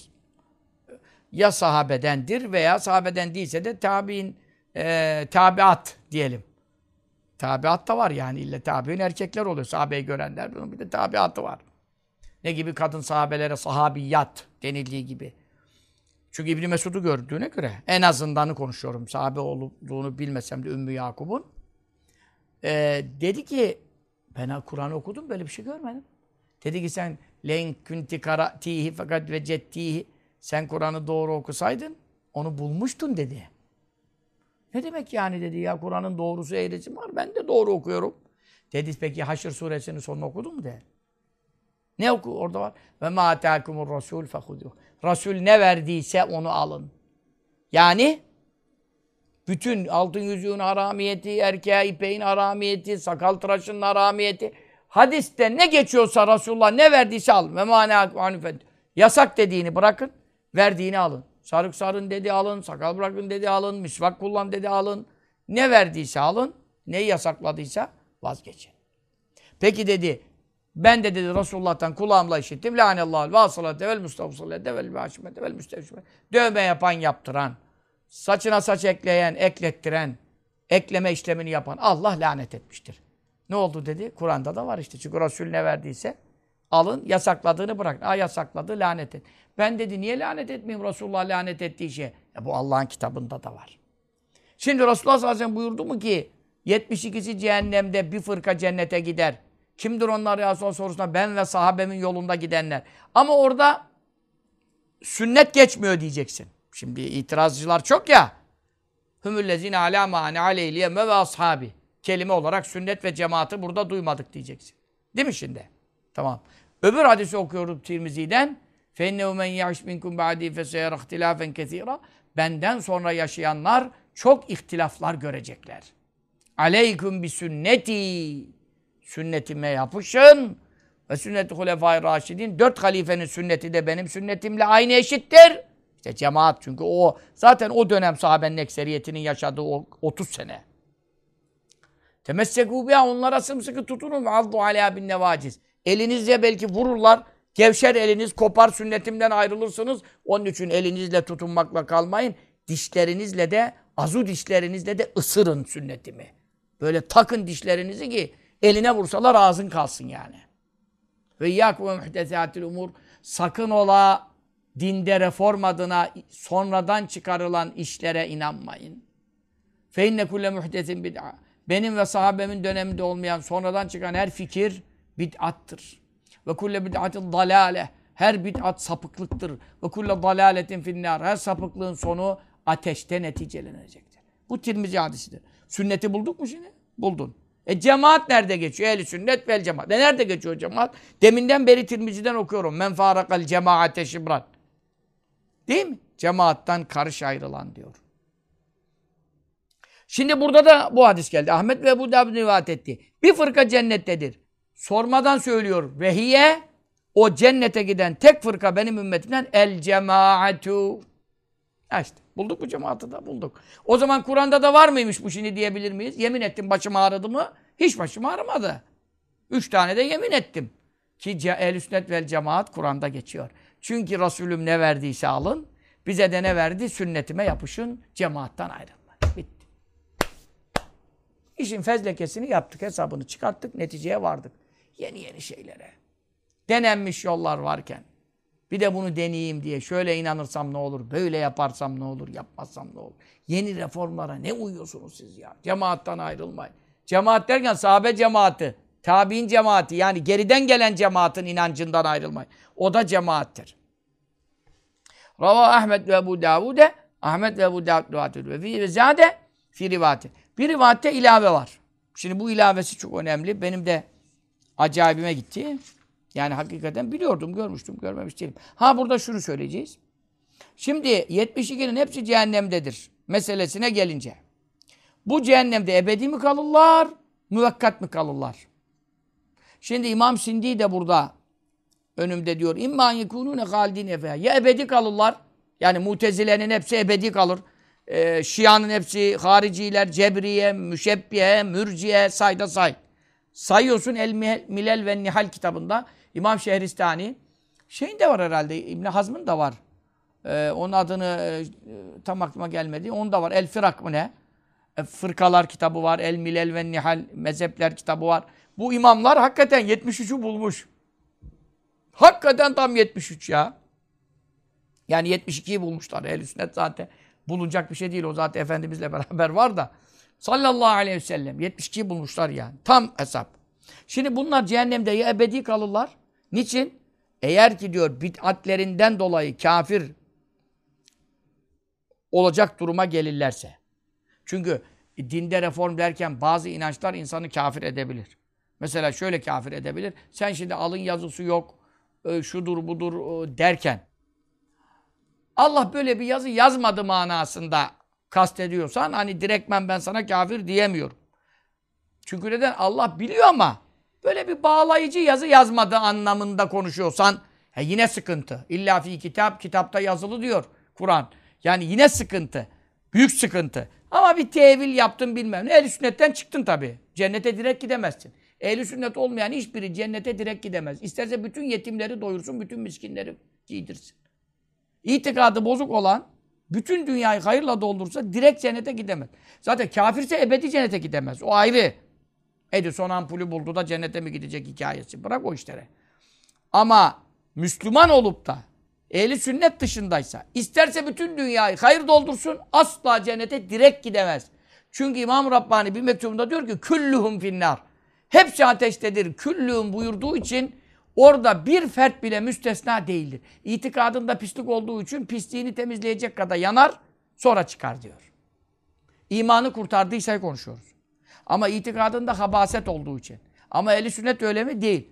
ya sahabedendir veya sahabeden değilse de tabi'in e, tabiat diyelim. Tabiat da var yani illa tabi'in erkekler oluyor. Sahabeyi görenler bunun bir de tabiatı var. Ne gibi kadın sahabelere sahabiyat denildiği gibi. Çünkü İbn Mesud'u gördüğüne göre en azındanı konuşuyorum. Sahabe olduğunu bilmesem de Ümmü Yakub'un. Ee, dedi ki ben Kur'an okudum böyle bir şey görmedim. Dedi ki sen len kunti karatihi fakat vecettihi sen Kur'an'ı doğru okusaydın onu bulmuştun dedi. Ne demek yani dedi ya Kur'an'ın doğrusu eğrisi var ben de doğru okuyorum. Dedi peki Haşr suresinin sonunu okudun mu de. Ne oku orada var? Ve ma atâkumur rasul fehuduh. Rasul ne verdiyse onu alın. Yani bütün altın yüzüğün haramiyeti, erkeğe ipeğin haramiyeti, sakal tıraşının haramiyeti. Hadiste ne geçiyorsa Resulullah ne verdiyse alın. Ve mâne Yasak dediğini bırakın, verdiğini alın. Sarık sarın dedi alın, sakal bırakın dedi alın, misvak kullan dedi alın. Ne verdiyse alın, neyi yasakladıysa vazgeçin. Peki dedi, ben de dedi Resulullah'tan kulağımla işittim. Lânellâhu vâsalate vel mustafsalete vel bâşimete vel müstevşime. Dövme yapan, yaptıran, saçına saç ekleyen, eklettiren, ekleme işlemini yapan Allah lanet etmiştir. Ne oldu dedi? Kur'an'da da var işte. Çünkü Resul ne verdiyse alın, yasakladığını bırakın. Aa yasakladı, lanet et. Ben dedi niye lanet etmeyeyim Resulullah lanet ettiği şey? E, bu Allah'ın kitabında da var. Şimdi Resulullah sallallahu aleyhi ve sellem buyurdu mu ki 72'si cehennemde bir fırka cennete gider. Kimdir onlar ya son sorusuna? Ben ve sahabemin yolunda gidenler. Ama orada sünnet geçmiyor diyeceksin. Şimdi itirazcılar çok ya. Hümüllezine alâ mâne aleyliyeme ve ashabi. Kelime olarak sünnet ve cemaati burada duymadık diyeceksin. Değil mi şimdi? Tamam. Öbür hadisi okuyorum Tirmizi'den. فَاِنَّهُ مَنْ يَعْشْ مِنْكُمْ بَعْدِي فَسَيَرَ اخْتِلَافًا كَثِيرًا Benden sonra yaşayanlar çok ihtilaflar görecekler. Aleyküm bi sünneti. Sünnetime yapışın. Ve sünnet-i hulefai raşidin. Dört halifenin sünneti de benim sünnetimle aynı eşittir. İşte cemaat çünkü o zaten o dönem sahabenin ekseriyetinin yaşadığı o 30 sene. Temessekû biha onlara sımsıkı tutunun ve addu alâ bin nevaciz. Elinizle belki vururlar. Gevşer eliniz, kopar sünnetimden ayrılırsınız. Onun için elinizle tutunmakla kalmayın. Dişlerinizle de, azu dişlerinizle de ısırın sünnetimi. Böyle takın dişlerinizi ki eline vursalar ağzın kalsın yani. Ve iyyakum ve muhtesatil umur. Sakın ola dinde reform adına sonradan çıkarılan işlere inanmayın. Fe inne kulle muhtesin bid'a. Benim ve sahabemin döneminde olmayan sonradan çıkan her fikir bid'attır. Ve kulle bid'atin dalale. Her bid'at sapıklıktır. Ve kulle dalaletin finnâr. Her sapıklığın sonu ateşte neticelenecektir. Bu Tirmizi hadisidir. Sünneti bulduk mu şimdi? Buldun. E cemaat nerede geçiyor? Ehli sünnet vel cemaat. E nerede geçiyor cemaat? Deminden beri Tirmizi'den okuyorum. Men farakal cemaate şibran. Değil mi? Cemaattan karış ayrılan diyor. Şimdi burada da bu hadis geldi. Ahmet ve Ebu Davud rivayet etti. Bir fırka cennettedir. Sormadan söylüyor. Vehiye o cennete giden tek fırka benim ümmetimden el cemaatu. İşte bulduk bu cemaati da bulduk. O zaman Kur'an'da da var mıymış bu şimdi diyebilir miyiz? Yemin ettim başım ağrıdı mı? Hiç başım ağrımadı. Üç tane de yemin ettim. Ki ehl sünnet vel cemaat Kur'an'da geçiyor. Çünkü Resulüm ne verdiyse alın. Bize de ne verdi? Sünnetime yapışın. Cemaattan ayrılmayın. Bitti. İşin fezlekesini yaptık. Hesabını çıkarttık. Neticeye vardık. Yeni yeni şeylere. Denenmiş yollar varken. Bir de bunu deneyeyim diye. Şöyle inanırsam ne olur? Böyle yaparsam ne olur? Yapmazsam ne olur? Yeni reformlara ne uyuyorsunuz siz ya? Cemaattan ayrılmayın. Cemaat derken sahabe cemaati. Tabi'in cemaati yani geriden gelen cemaatin inancından ayrılmayın. O da cemaattir. Rava Ahmet ve Ebu Davud'e Ahmet ve Ebu Davud rivayet ediyor. Ve zade fi rivayeti. Bir rivayette ilave var. Şimdi bu ilavesi çok önemli. Benim de acayibime gitti. Yani hakikaten biliyordum, görmüştüm, görmemiş değilim. Ha burada şunu söyleyeceğiz. Şimdi 72'nin hepsi cehennemdedir meselesine gelince. Bu cehennemde ebedi mi kalırlar, müvekkat mi kalırlar? Şimdi İmam Sindi de burada önümde diyor. İmma yekunune haldine fe. Ya ebedi kalırlar. Yani mutezilerin hepsi ebedi kalır. Ee, Şia'nın hepsi hariciler, cebriye, müşebbiye, mürciye sayda say. Sayıyorsun El Milel ve Nihal kitabında. İmam Şehristani. Şeyin de var herhalde. İbn Hazm'ın da var. Ee, onun adını e, tam aklıma gelmedi. Onun da var. El Firak mı ne? E, Fırkalar kitabı var. El Milel ve Nihal mezhepler kitabı var. Bu imamlar hakikaten 73'ü bulmuş. Hakikaten tam 73 ya. Yani 72'yi bulmuşlar. Ehl-i sünnet zaten bulunacak bir şey değil. O zaten Efendimizle beraber var da. Sallallahu aleyhi ve sellem. 72'yi bulmuşlar yani. Tam hesap. Şimdi bunlar cehennemde ya ebedi kalırlar. Niçin? Eğer ki diyor bid'atlerinden dolayı kafir olacak duruma gelirlerse. Çünkü dinde reform derken bazı inançlar insanı kafir edebilir. Mesela şöyle kafir edebilir. Sen şimdi alın yazısı yok, e, şudur budur e, derken Allah böyle bir yazı yazmadı manasında kastediyorsan hani direktmen ben sana kafir diyemiyorum. Çünkü neden? Allah biliyor ama böyle bir bağlayıcı yazı yazmadı anlamında konuşuyorsan he yine sıkıntı. İlla fi kitap, kitapta yazılı diyor Kur'an. Yani yine sıkıntı. Büyük sıkıntı. Ama bir tevil yaptın bilmem ne. Ehl-i sünnetten çıktın tabii. Cennete direkt gidemezsin. Ehl-i sünnet olmayan hiçbiri cennete direkt gidemez. İsterse bütün yetimleri doyursun, bütün miskinleri giydirsin. İtikadı bozuk olan bütün dünyayı hayırla doldursa direkt cennete gidemez. Zaten kafirse ebedi cennete gidemez. O ayrı. Edison ampulü buldu da cennete mi gidecek hikayesi. Bırak o işleri. Ama Müslüman olup da ehli sünnet dışındaysa isterse bütün dünyayı hayır doldursun asla cennete direkt gidemez. Çünkü İmam Rabbani bir mektubunda diyor ki küllühüm finnar. Hepsi ateştedir. Küllühüm buyurduğu için orada bir fert bile müstesna değildir. İtikadında pislik olduğu için pisliğini temizleyecek kadar yanar sonra çıkar diyor. İmanı kurtardıysa konuşuyoruz. Ama itikadında habaset olduğu için. Ama eli sünnet öyle mi? Değil.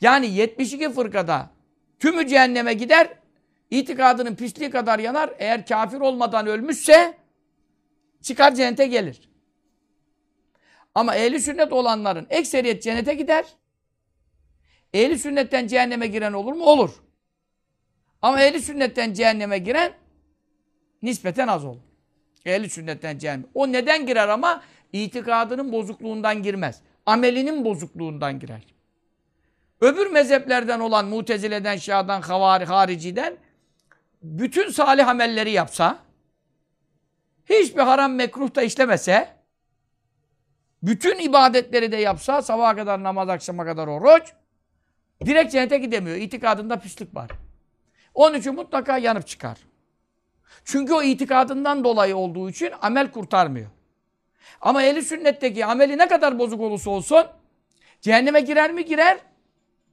Yani 72 fırkada tümü cehenneme gider, itikadının pisliği kadar yanar. Eğer kafir olmadan ölmüşse çıkar cennete gelir. Ama ehli sünnet olanların ekseriyet cennete gider. Ehli sünnetten cehenneme giren olur mu? Olur. Ama ehli sünnetten cehenneme giren nispeten az olur. Ehli sünnetten cehenneme. O neden girer ama? İtikadının bozukluğundan girmez. Amelinin bozukluğundan girer. Öbür mezheplerden olan Mutezile'den, Şia'dan, Havari, Harici'den bütün salih amelleri yapsa, hiçbir haram mekruh da işlemese, bütün ibadetleri de yapsa, sabaha kadar namaz, akşama kadar oruç, direkt cennete gidemiyor. İtikadında pislik var. Onun için mutlaka yanıp çıkar. Çünkü o itikadından dolayı olduğu için amel kurtarmıyor. Ama eli sünnetteki ameli ne kadar bozuk olursa olsun cehenneme girer mi girer.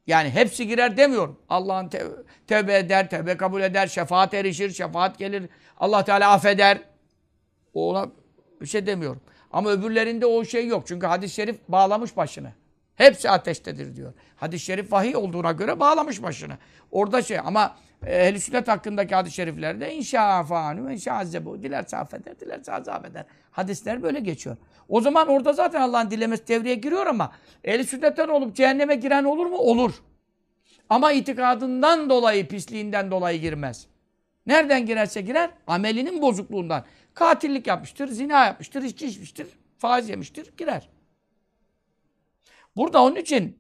Yani hepsi girer demiyorum. Allah'ın tev tevbe eder, tevbe kabul eder, şefaat erişir, şefaat gelir. Allah Teala affeder. Ona bir şey demiyorum. Ama öbürlerinde o şey yok. Çünkü hadis-i şerif bağlamış başını. Hepsi ateştedir diyor. Hadis-i şerif vahiy olduğuna göre bağlamış başını. Orada şey ama ehl sünnet hakkındaki hadis-i şeriflerde inşa fanu, inşa azzebu. Dilerse affeder, dilerse azap eder. Hadisler böyle geçiyor. O zaman orada zaten Allah'ın dilemesi devreye giriyor ama ehl sünnetten olup cehenneme giren olur mu? Olur. Ama itikadından dolayı, pisliğinden dolayı girmez. Nereden girerse girer? Amelinin bozukluğundan. Katillik yapmıştır, zina yapmıştır, içki içmiştir, faiz yemiştir, girer. Burada onun için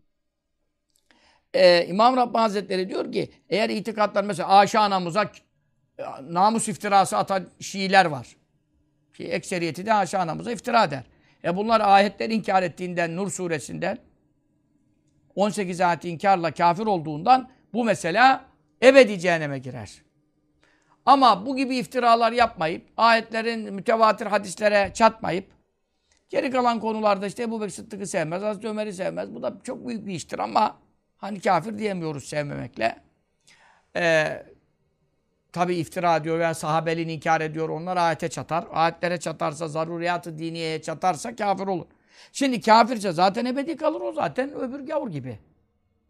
e, İmam Rabbani Hazretleri diyor ki eğer itikatlar mesela Ayşe anamıza e, namus iftirası atan Şiiler var. Ki ekseriyeti de Ayşe anamıza iftira eder. E bunlar ayetler inkar ettiğinden Nur suresinden 18 ayet inkarla kafir olduğundan bu mesela ebedi cehenneme girer. Ama bu gibi iftiralar yapmayıp, ayetlerin mütevatir hadislere çatmayıp, geri kalan konularda işte Ebu Bekir Sıddık'ı sevmez, Hazreti Ömer'i sevmez. Bu da çok büyük bir iştir ama hani kafir diyemiyoruz sevmemekle. Ee, Tabi iftira diyor veya sahabeliğini inkar ediyor. Onlar ayete çatar. Ayetlere çatarsa, zaruriyatı diniyeye çatarsa kafir olur. Şimdi kafirse zaten ebedi kalır o zaten öbür gavur gibi.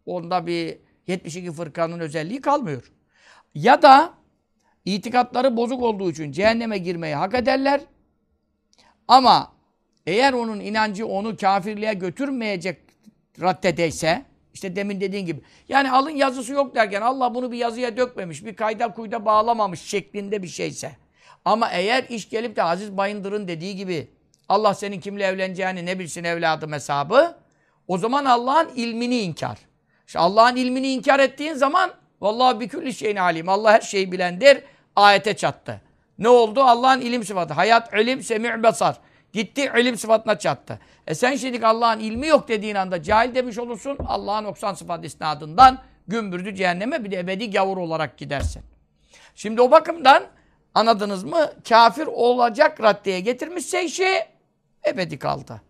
Onda bir 72 fırkanın özelliği kalmıyor. Ya da itikatları bozuk olduğu için cehenneme girmeyi hak ederler. Ama eğer onun inancı onu kafirliğe götürmeyecek raddedeyse işte demin dediğin gibi. Yani alın yazısı yok derken Allah bunu bir yazıya dökmemiş, bir kayda kuyda bağlamamış şeklinde bir şeyse. Ama eğer iş gelip de Aziz Bayındır'ın dediği gibi Allah senin kimle evleneceğini ne bilsin evladım hesabı. O zaman Allah'ın ilmini inkar. İşte Allah'ın ilmini inkar ettiğin zaman vallahi bir külli şeyin alim. Allah her şeyi bilendir. Ayete çattı. Ne oldu? Allah'ın ilim sıfatı. Hayat, ilim, semi' basar. Gitti ilim sıfatına çattı. E sen şimdi Allah'ın ilmi yok dediğin anda cahil demiş olursun. Allah'ın 90 sıfat isnadından gümbürdü cehenneme bir de ebedi gavur olarak gidersin. Şimdi o bakımdan anladınız mı? Kafir olacak raddeye getirmişse işi ebedi kaldı.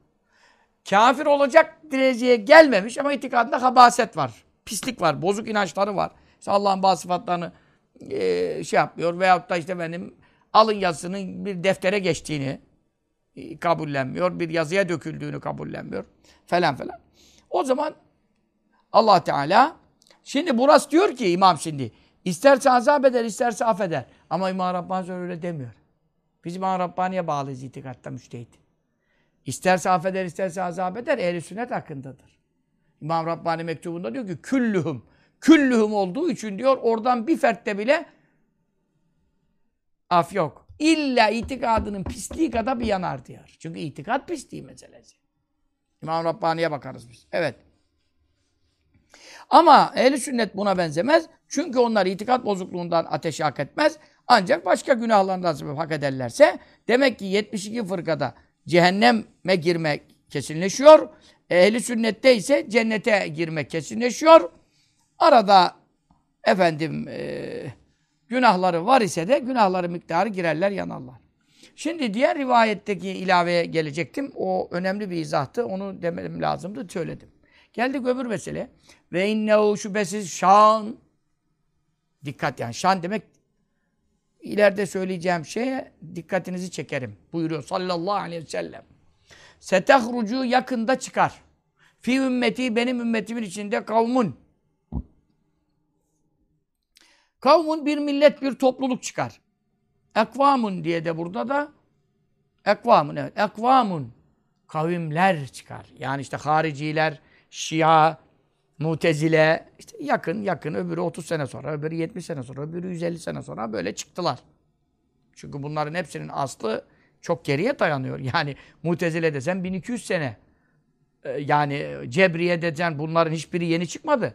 Kafir olacak dereceye gelmemiş ama itikadında habaset var. Pislik var, bozuk inançları var. İşte Allah'ın bazı sıfatlarını e, şey yapmıyor veyahut da işte benim alın yazısının bir deftere geçtiğini kabullenmiyor. Bir yazıya döküldüğünü kabullenmiyor. Falan falan. O zaman Allah Teala şimdi burası diyor ki imam şimdi isterse azap eder isterse affeder. Ama İmam Rabbani öyle demiyor. Biz İmam Rabbani'ye bağlıyız itikatta müştehit. İsterse affeder isterse azap eder ehli sünnet hakkındadır. İmam Rabbani mektubunda diyor ki küllühüm küllühüm olduğu için diyor oradan bir fertte bile af yok. İlla itikadının pisliği kadar bir yanar diyor. Çünkü itikat pisliği meselesi. İmam Rabbani'ye bakarız biz. Evet. Ama ehli sünnet buna benzemez. Çünkü onlar itikat bozukluğundan ateşi hak etmez. Ancak başka günahlardan sebep hak ederlerse demek ki 72 fırkada cehenneme girmek kesinleşiyor. Ehli sünnette ise cennete girmek kesinleşiyor. Arada efendim e, Günahları var ise de günahları miktarı girerler yanarlar. Şimdi diğer rivayetteki ilaveye gelecektim. O önemli bir izahtı. Onu demem lazımdı. Söyledim. Geldik öbür mesele. Ve innehu şüphesiz şan. Dikkat yani. Şan demek ileride söyleyeceğim şeye dikkatinizi çekerim. Buyuruyor sallallahu aleyhi ve sellem. Setehrucu yakında çıkar. Fi ümmeti benim ümmetimin içinde kavmun Kavmun bir millet, bir topluluk çıkar. Ekvamun diye de burada da ekvamun evet. Ekvamun kavimler çıkar. Yani işte hariciler, Şia, Mutezile işte yakın yakın öbürü 30 sene sonra, öbürü 70 sene sonra, öbürü 150 sene sonra böyle çıktılar. Çünkü bunların hepsinin aslı çok geriye dayanıyor. Yani Mutezile desen 1200 sene. Ee, yani Cebriye desen bunların hiçbiri yeni çıkmadı.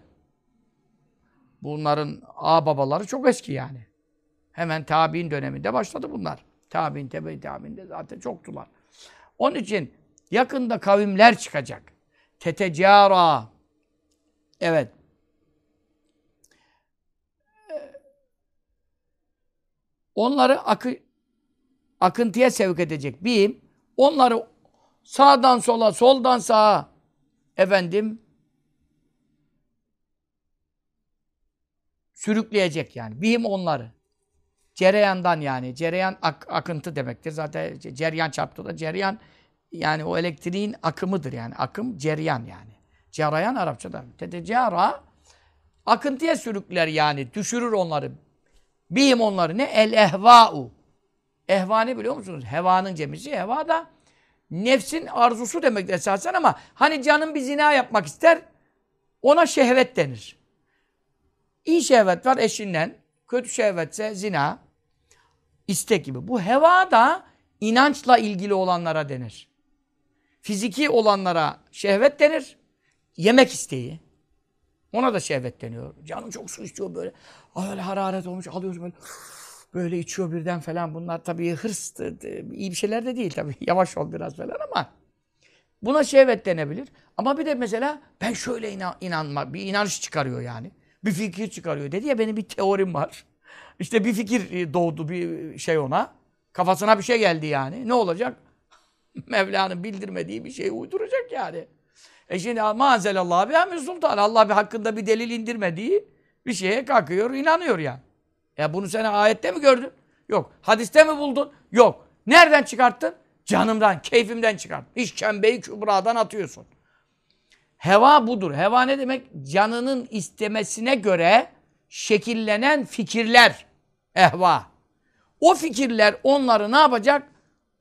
Bunların babaları çok eski yani. Hemen tabi'in döneminde başladı bunlar. Tabi'in, tebe tabi'in de zaten çoktular. Onun için yakında kavimler çıkacak. Tetecara. Evet. Onları akı, akıntıya sevk edecek. Bir, onları sağdan sola, soldan sağa efendim sürükleyecek yani. Bihim onları. Cereyandan yani. Cereyan ak- akıntı demektir. Zaten cereyan çarptı da cereyan yani o elektriğin akımıdır yani. Akım cereyan yani. Cerayan Arapçada. Tetecara akıntıya sürükler yani. Düşürür onları. Bihim onları ne? El ehva'u. Ehva ne biliyor musunuz? Hevanın cemisi. Heva da nefsin arzusu demek esasen ama hani canın bir zina yapmak ister ona şehvet denir. İyi şehvet var eşinden. Kötü şehvetse zina, istek gibi. Bu heva da inançla ilgili olanlara denir. Fiziki olanlara şehvet denir. Yemek isteği. Ona da şehvet deniyor. Canım çok su istiyor böyle. Aa, Öyle hararet olmuş alıyoruz böyle. Böyle içiyor birden falan. Bunlar tabii hırs, iyi bir şeyler de değil tabii. Yavaş ol biraz falan ama. Buna şehvet denebilir. Ama bir de mesela ben şöyle inan inanma, bir inanç çıkarıyor yani. Bir fikir çıkarıyor. Dedi ya benim bir teorim var. İşte bir fikir e, doğdu bir şey ona. Kafasına bir şey geldi yani. Ne olacak? Mevla'nın bildirmediği bir şeyi uyduracak yani. E şimdi maazelallah bi amin sultan. Allah bir hakkında bir delil indirmediği bir şeye kalkıyor, inanıyor yani. Ya bunu sen ayette mi gördün? Yok. Hadiste mi buldun? Yok. Nereden çıkarttın? Canımdan, keyfimden çıkarttın. İşkembeyi kübradan atıyorsun. Heva budur. Heva ne demek? Canının istemesine göre şekillenen fikirler. Ehva. O fikirler onları ne yapacak?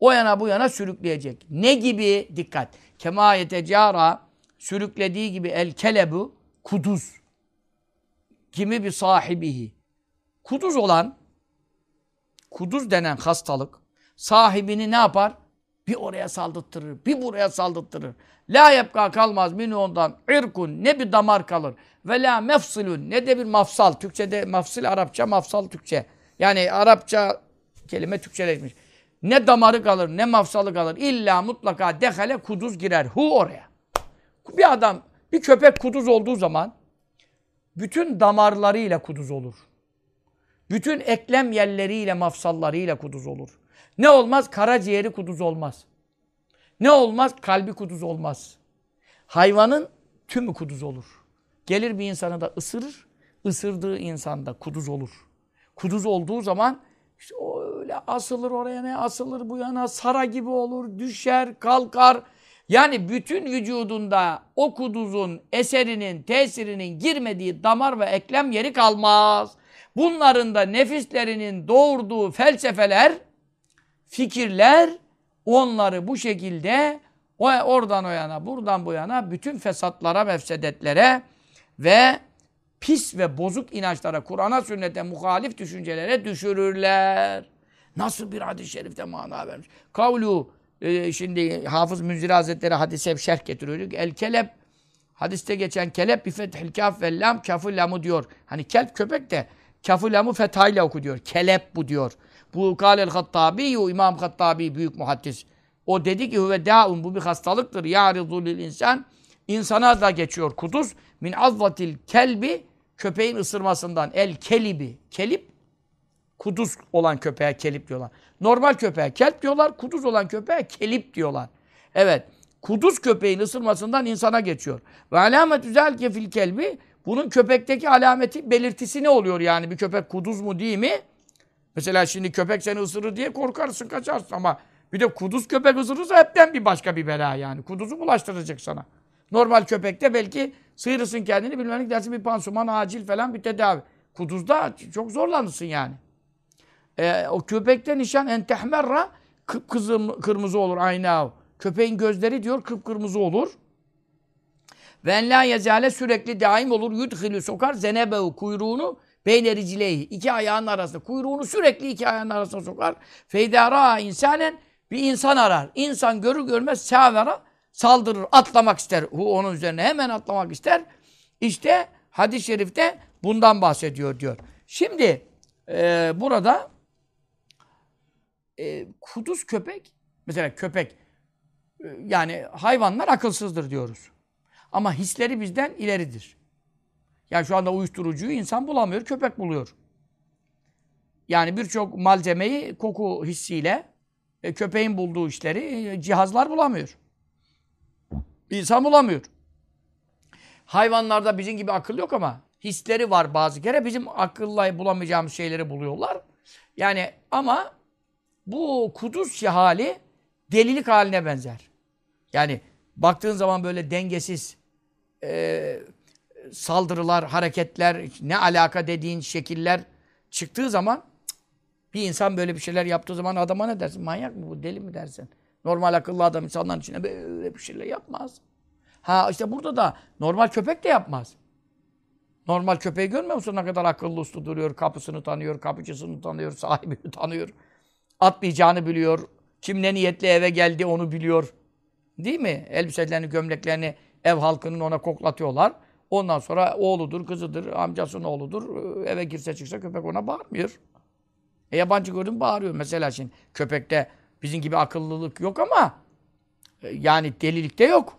O yana bu yana sürükleyecek. Ne gibi? Dikkat. Kemayete cara sürüklediği gibi el kelebu kuduz. Kimi bir sahibihi. Kuduz olan kuduz denen hastalık sahibini ne yapar? Bir oraya saldırtırır, bir buraya saldırtırır. La yapka kalmaz minu ondan irkun ne bir damar kalır. Ve la mefsilun ne de bir mafsal. Türkçede mafsil Arapça, mafsal Türkçe. Yani Arapça kelime Türkçeleşmiş. Ne damarı kalır, ne mafsalı kalır. İlla mutlaka dehale kuduz girer. Hu oraya. Bir adam, bir köpek kuduz olduğu zaman bütün damarlarıyla kuduz olur. Bütün eklem yerleriyle, mafsallarıyla kuduz olur. Ne olmaz? Karaciğeri kuduz olmaz. Ne olmaz? Kalbi kuduz olmaz. Hayvanın tümü kuduz olur. Gelir bir insanı da ısırır, ısırdığı insanda kuduz olur. Kuduz olduğu zaman işte öyle asılır oraya ne asılır bu yana sara gibi olur, düşer, kalkar. Yani bütün vücudunda o kuduzun eserinin, tesirinin girmediği damar ve eklem yeri kalmaz. Bunların da nefislerinin doğurduğu felsefeler, fikirler onları bu şekilde o oradan o yana, buradan bu yana bütün fesatlara, mefsedetlere ve pis ve bozuk inançlara, Kur'an'a, sünnete, muhalif düşüncelere düşürürler. Nasıl bir hadis-i şerifte mana vermiş. Kavlu, e, şimdi Hafız Münzir Hazretleri hadise şerh getiriyor. El kelep, hadiste geçen kelep bi fethil kaf ve lam, kafı lamu diyor. Hani kelp köpek de kafı lamu fethayla oku diyor. Kelep bu diyor. Bu Kâlel Hattabi, İmam Hattabi büyük muhaddis. O dedi ki huve da'un bu bir hastalıktır. Yârizu lil insan. İnsana da geçiyor kuduz. Min azzatil kelbi köpeğin ısırmasından. El kelibi. Kelip kuduz olan köpeğe kelip diyorlar. Normal köpeğe kelp diyorlar. Kuduz olan köpeğe kelip diyorlar. Evet. Kuduz köpeğin ısırmasından insana geçiyor. Ve alamet güzel fil kelbi bunun köpekteki alameti belirtisi ne oluyor yani? Bir köpek kuduz mu değil mi? Mesela şimdi köpek seni ısırır diye korkarsın, kaçarsın ama bir de kuduz köpek ısırırsa hepten bir başka bir bela yani. Kuduzu bulaştıracak sana. Normal köpekte belki sıyırırsın kendini bilmelik dersin bir pansuman, acil falan bir tedavi. Kuduzda çok zorlanırsın yani. Ee, o köpekte nişan entehmerra kıpkızı kırmızı olur aynav. Köpeğin gözleri diyor kıpkırmızı olur. Ve la yezale sürekli daim olur. Yudhilü sokar zenebehu kuyruğunu Beynericileyi. iki ayağının arasında. Kuyruğunu sürekli iki ayağının arasına sokar. Feydara insanen bir insan arar. İnsan görür görmez savera saldırır. Atlamak ister. Hu onun üzerine hemen atlamak ister. İşte hadis-i şerifte bundan bahsediyor diyor. Şimdi e, burada e, kuduz köpek mesela köpek e, yani hayvanlar akılsızdır diyoruz. Ama hisleri bizden ileridir. Yani şu anda uyuşturucuyu insan bulamıyor, köpek buluyor. yani birçok malzemeyi koku hissiyle e, köpeğin bulduğu işleri e, cihazlar bulamıyor. İnsan bulamıyor. Hayvanlarda bizim gibi akıl yok ama hisleri var bazı kere. Bizim akılla bulamayacağımız şeyleri buluyorlar. Yani ama bu kuduz hali delilik haline benzer. Yani baktığın zaman böyle dengesiz e, saldırılar, hareketler, ne alaka dediğin şekiller çıktığı zaman bir insan böyle bir şeyler yaptığı zaman adama ne dersin? Manyak mı bu? Deli mi dersin? Normal akıllı adam insanların içine böyle bir şeyler yapmaz. Ha işte burada da normal köpek de yapmaz. Normal köpeği görmüyor musun? Ne kadar akıllı uslu duruyor. Kapısını tanıyor, kapıcısını tanıyor, sahibini tanıyor. Atmayacağını biliyor. Kim ne niyetle eve geldi onu biliyor. Değil mi? Elbiselerini, gömleklerini ev halkının ona koklatıyorlar. Ondan sonra oğludur, kızıdır, amcasının oğludur. Eve girse çıksa köpek ona bağırmıyor. E yabancı gördüm bağırıyor. Mesela şimdi köpekte bizim gibi akıllılık yok ama e, yani delilik de yok.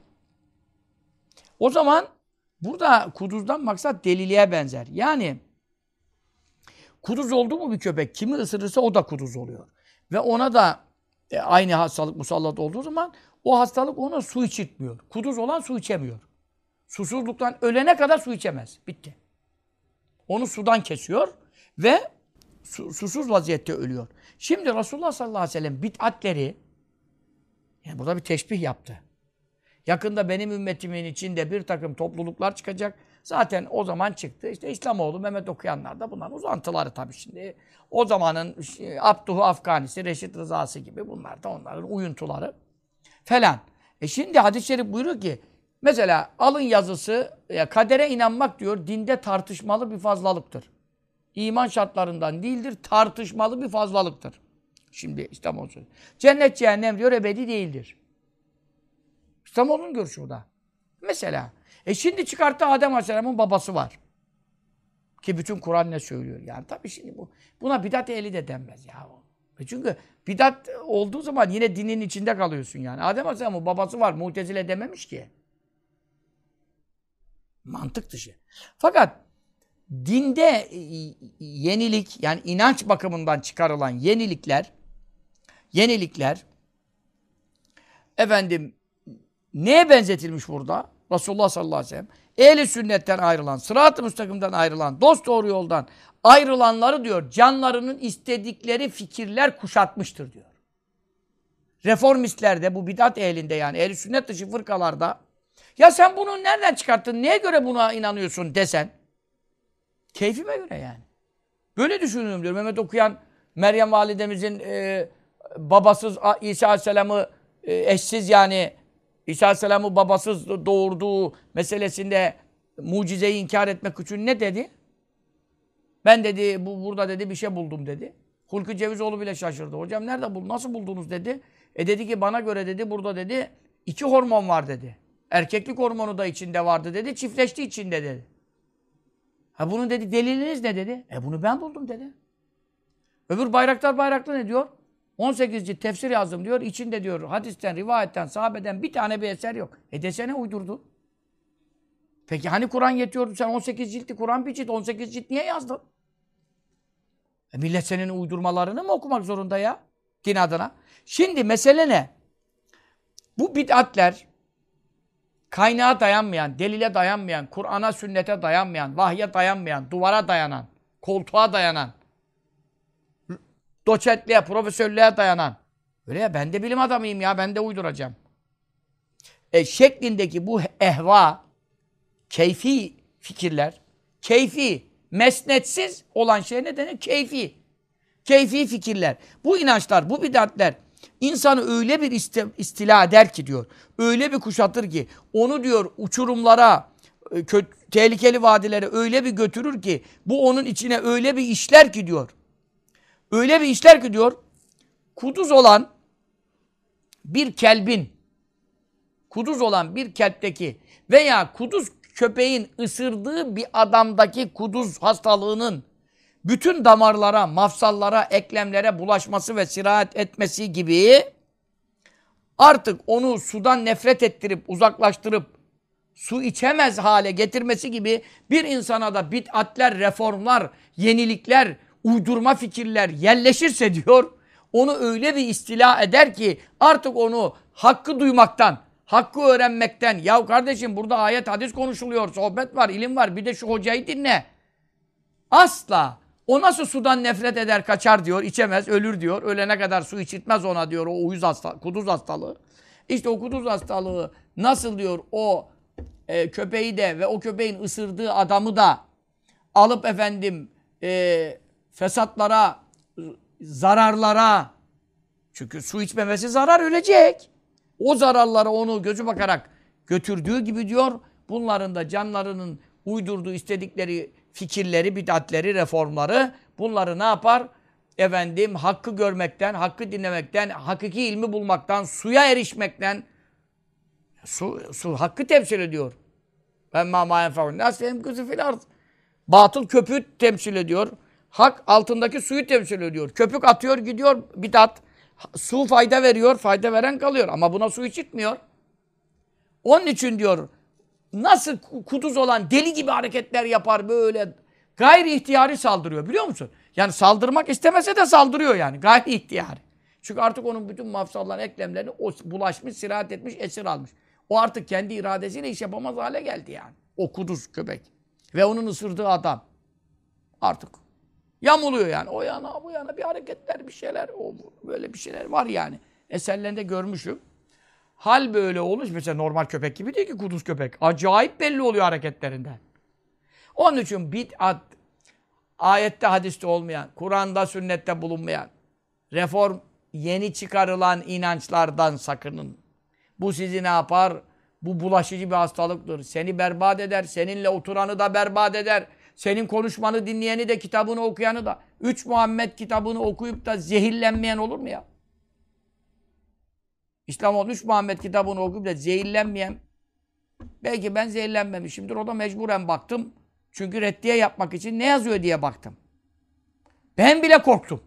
O zaman burada kuduzdan maksat deliliğe benzer. Yani kuduz oldu mu bir köpek kimi ısırırsa o da kuduz oluyor. Ve ona da e, aynı hastalık musallat olduğu zaman o hastalık ona su içirtmiyor. Kuduz olan su içemiyor. Susuzluktan ölene kadar su içemez. Bitti. Onu sudan kesiyor ve su, susuz vaziyette ölüyor. Şimdi Resulullah sallallahu aleyhi ve sellem bid'atleri yani burada bir teşbih yaptı. Yakında benim ümmetimin içinde bir takım topluluklar çıkacak. Zaten o zaman çıktı. İşte İslamoğlu, Mehmet okuyanlar da bunların uzantıları tabii şimdi. O zamanın Abduhu Afganisi, Reşit Rızası gibi bunlar da onların uyuntuları falan. E şimdi hadis-i şerif buyuruyor ki mesela alın yazısı ya kadere inanmak diyor dinde tartışmalı bir fazlalıktır. İman şartlarından değildir, tartışmalı bir fazlalıktır. Şimdi İstanbul sözü. Cennet cehennem diyor ebedi değildir. İstanbul'un görüşü bu da. Mesela. E şimdi çıkarttı Adem Aleyhisselam'ın babası var. Ki bütün Kur'an ne söylüyor? Yani tabii şimdi bu buna bidat ehli de denmez ya. E çünkü bidat olduğu zaman yine dinin içinde kalıyorsun yani. Adem Aleyhisselam'ın babası var. Mutezile dememiş ki. Mantık dışı. Fakat dinde yenilik yani inanç bakımından çıkarılan yenilikler yenilikler efendim neye benzetilmiş burada? Resulullah sallallahu aleyhi ve sellem ehli sünnetten ayrılan, sırat-ı müstakimden ayrılan, dost doğru yoldan ayrılanları diyor canlarının istedikleri fikirler kuşatmıştır diyor. Reformistlerde bu bidat ehlinde yani ehli sünnet dışı fırkalarda ya sen bunu nereden çıkarttın? Neye göre buna inanıyorsun desen Keyfime göre yani. Böyle düşünüyorum diyor. Mehmet okuyan Meryem validemizin e, babasız İsa Aleyhisselam'ı e, eşsiz yani İsa Aleyhisselam'ı babasız doğurduğu meselesinde mucizeyi inkar etmek için ne dedi? Ben dedi bu burada dedi bir şey buldum dedi. Hulki Cevizoğlu bile şaşırdı. Hocam nerede buldun? Nasıl buldunuz dedi. E dedi ki bana göre dedi burada dedi iki hormon var dedi. Erkeklik hormonu da içinde vardı dedi. Çiftleşti içinde dedi. Ha bunun dedi deliliniz ne dedi? E bunu ben buldum dedi. Öbür Bayraktar Bayraklı ne diyor? 18 cilt tefsir yazdım diyor. İçinde diyor hadisten, rivayetten, sahabeden bir tane bir eser yok. E desene uydurdu. Peki hani Kur'an yetiyordu sen 18 ciltli Kur'an bir cilt 18 cilt niye yazdın? E millet senin uydurmalarını mı okumak zorunda ya? Din adına. Şimdi mesele ne? Bu bid'atler kaynağa dayanmayan, delile dayanmayan, Kur'an'a, sünnete dayanmayan, vahye dayanmayan, duvara dayanan, koltuğa dayanan, doçentliğe, profesörlüğe dayanan. Öyle ya ben de bilim adamıyım ya ben de uyduracağım. E, şeklindeki bu ehva, keyfi fikirler, keyfi, mesnetsiz olan şey ne? Keyfi. Keyfi fikirler. Bu inançlar, bu bidatler insanı öyle bir istila eder ki diyor. Öyle bir kuşatır ki onu diyor uçurumlara, e, tehlikeli vadilere öyle bir götürür ki bu onun içine öyle bir işler ki diyor. Öyle bir işler ki diyor. Kuduz olan bir kelbin kuduz olan bir kelpteki veya kuduz köpeğin ısırdığı bir adamdaki kuduz hastalığının bütün damarlara, mafsallara, eklemlere bulaşması ve sirayet etmesi gibi artık onu sudan nefret ettirip, uzaklaştırıp su içemez hale getirmesi gibi bir insana da bid'atler, reformlar, yenilikler, uydurma fikirler yerleşirse diyor, onu öyle bir istila eder ki artık onu hakkı duymaktan, hakkı öğrenmekten, ya kardeşim burada ayet hadis konuşuluyor, sohbet var, ilim var, bir de şu hocayı dinle. Asla. O nasıl sudan nefret eder, kaçar diyor, içemez, ölür diyor. Ölene kadar su içitmez ona diyor o uyuz hasta, kuduz hastalığı. İşte o kuduz hastalığı nasıl diyor o e, köpeği de ve o köpeğin ısırdığı adamı da alıp efendim e, fesatlara, zararlara çünkü su içmemesi zarar ölecek. O zararlara onu gözü bakarak götürdüğü gibi diyor bunların da canlarının uydurduğu istedikleri fikirleri, bid'atleri, reformları bunları ne yapar? Efendim hakkı görmekten, hakkı dinlemekten, hakiki ilmi bulmaktan, suya erişmekten su, su hakkı temsil ediyor. Ben ma ma yenfa'un nas kızı fil ard. Batıl köpüğü temsil ediyor. Hak altındaki suyu temsil ediyor. Köpük atıyor gidiyor bidat. Su fayda veriyor. Fayda veren kalıyor. Ama buna su içitmiyor. Onun için diyor nasıl kuduz olan deli gibi hareketler yapar böyle gayri ihtiyari saldırıyor biliyor musun? Yani saldırmak istemese de saldırıyor yani gayri ihtiyari. Çünkü artık onun bütün mafsalların eklemlerini o bulaşmış, sirahat etmiş, esir almış. O artık kendi iradesiyle iş yapamaz hale geldi yani. O kuduz köpek. Ve onun ısırdığı adam. Artık yamuluyor yani. O yana bu yana bir hareketler bir şeyler. O, böyle bir şeyler var yani. Eserlerinde görmüşüm. Hal böyle olmuş. Mesela normal köpek gibi değil ki kuduz köpek. Acayip belli oluyor hareketlerinden. Onun için bid'at, ayette hadiste olmayan, Kur'an'da sünnette bulunmayan, reform yeni çıkarılan inançlardan sakının. Bu sizi ne yapar? Bu bulaşıcı bir hastalıktır. Seni berbat eder. Seninle oturanı da berbat eder. Senin konuşmanı dinleyeni de kitabını okuyanı da. Üç Muhammed kitabını okuyup da zehirlenmeyen olur mu ya? İslam olmuş Muhammed kitabını okuyup da zehirlenmeyen. Belki ben zehirlenmemişimdir. O da mecburen baktım. Çünkü reddiye yapmak için ne yazıyor diye baktım. Ben bile korktum.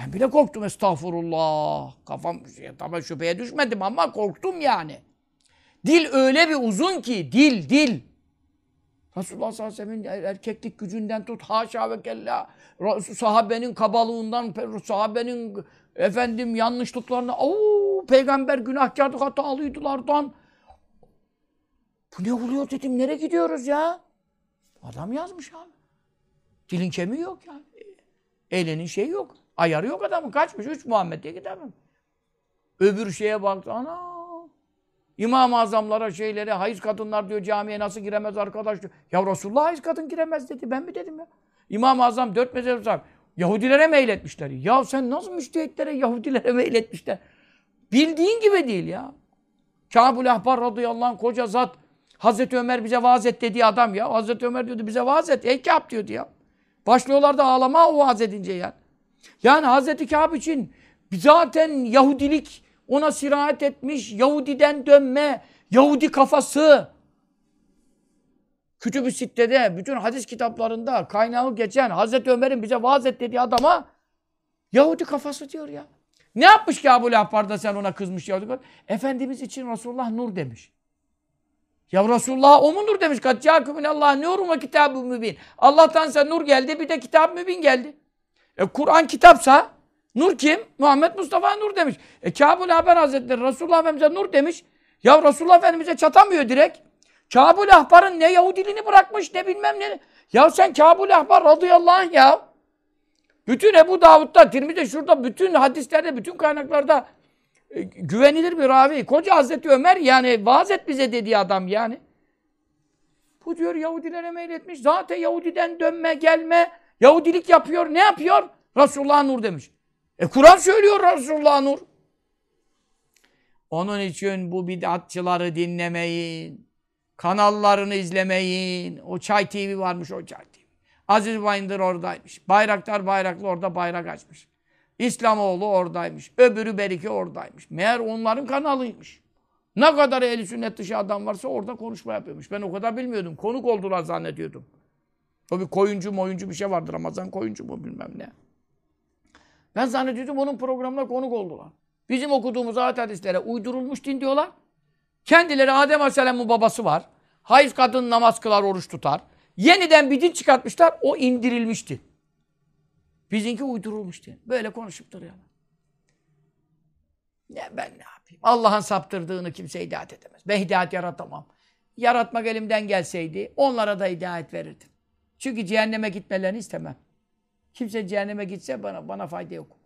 Ben bile korktum estağfurullah. Kafam tabi şüpheye düşmedim ama korktum yani. Dil öyle bir uzun ki dil dil. Resulullah sallallahu aleyhi ve sellem'in erkeklik gücünden tut haşa ve kella sahabenin kabalığından sahabenin efendim yanlışlıklarına ooo peygamber günahkarlık hatalıydılardan bu ne oluyor dedim nereye gidiyoruz ya adam yazmış abi dilin kemiği yok yani elinin şeyi yok ayarı yok adamın kaçmış üç Muhammed diye gidemem öbür şeye baktı ana İmam-ı Azamlara şeylere hayız kadınlar diyor camiye nasıl giremez arkadaş diyor. Ya Resulullah hayız kadın giremez dedi. Ben mi dedim ya? İmam-ı Azam dört mezhep sahibi. Yahudilere meyletmişler. Ya sen nasıl müştehitlere Yahudilere meyletmişler? Bildiğin gibi değil ya. Kâbul Ahbar radıyallahu anh koca zat Hazreti Ömer bize vaaz et dediği adam ya. Hazreti Ömer diyordu bize vaaz et. Ey Kâb diyordu ya. Başlıyorlar da ağlama o vaaz edince ya. Yani Hazreti Kâb için zaten Yahudilik ona sirayet etmiş Yahudiden dönme, Yahudi kafası. Kütüb-ü Sitte'de, bütün hadis kitaplarında kaynağı geçen Hazreti Ömer'in bize vaaz et dediği adama Yahudi kafası diyor ya. Ne yapmış ki Abu Lahbar'da sen ona kızmış Yahudi Efendimiz için Resulullah nur demiş. Ya Resulullah o mu nur demiş? Kaccâkü Allah nurun ve kitab-ı mübin. Allah'tan sen nur geldi bir de kitap mübin geldi. E Kur'an kitapsa Nur kim? Muhammed Mustafa Nur demiş. E Kabul Haber Hazretleri Resulullah Efendimiz'e Nur demiş. Ya Resulullah Efendimiz'e çatamıyor direkt. Kabul Ahbar'ın ne Yahudiliğini bırakmış ne bilmem ne. Ya sen Kabul Ahbar radıyallahu anh ya. Bütün Ebu Davud'da, Tirmi'de, şurada, bütün hadislerde, bütün kaynaklarda e, güvenilir bir ravi. Koca Hazreti Ömer yani vaaz et bize dediği adam yani. Bu diyor Yahudilere meyletmiş. Zaten Yahudiden dönme, gelme. Yahudilik yapıyor. Ne yapıyor? Resulullah nur demiş. E Kur'an söylüyor Resulullah Nur. Onun için bu bid'atçıları dinlemeyin. Kanallarını izlemeyin. O Çay TV varmış o Çay TV. Aziz Bayındır oradaymış. Bayraktar Bayraklı orada bayrak açmış. İslamoğlu oradaymış. Öbürü Berike oradaymış. Meğer onların kanalıymış. Ne kadar eli sünnet dışı adam varsa orada konuşma yapıyormuş. Ben o kadar bilmiyordum. Konuk oldular zannediyordum. O bir koyuncu moyuncu bir şey vardır. Ramazan koyuncu mu bilmem ne. Ben zannediyordum onun programına konuk oldular. Bizim okuduğumuz ayet hadislere uydurulmuş din diyorlar. Kendileri Adem Aleyhisselam'ın babası var. Hayız kadın namaz kılar, oruç tutar. Yeniden bir din çıkartmışlar. O indirilmişti. Bizinki uydurulmuş diye. Böyle konuşup duruyorlar. Ne ben ne yapayım? Allah'ın saptırdığını kimse hidayet edemez. Ben hidayet yaratamam. Yaratmak elimden gelseydi onlara da hidayet verirdim. Çünkü cehenneme gitmelerini istemem. Kimse cehenneme gitse bana bana fayda yok.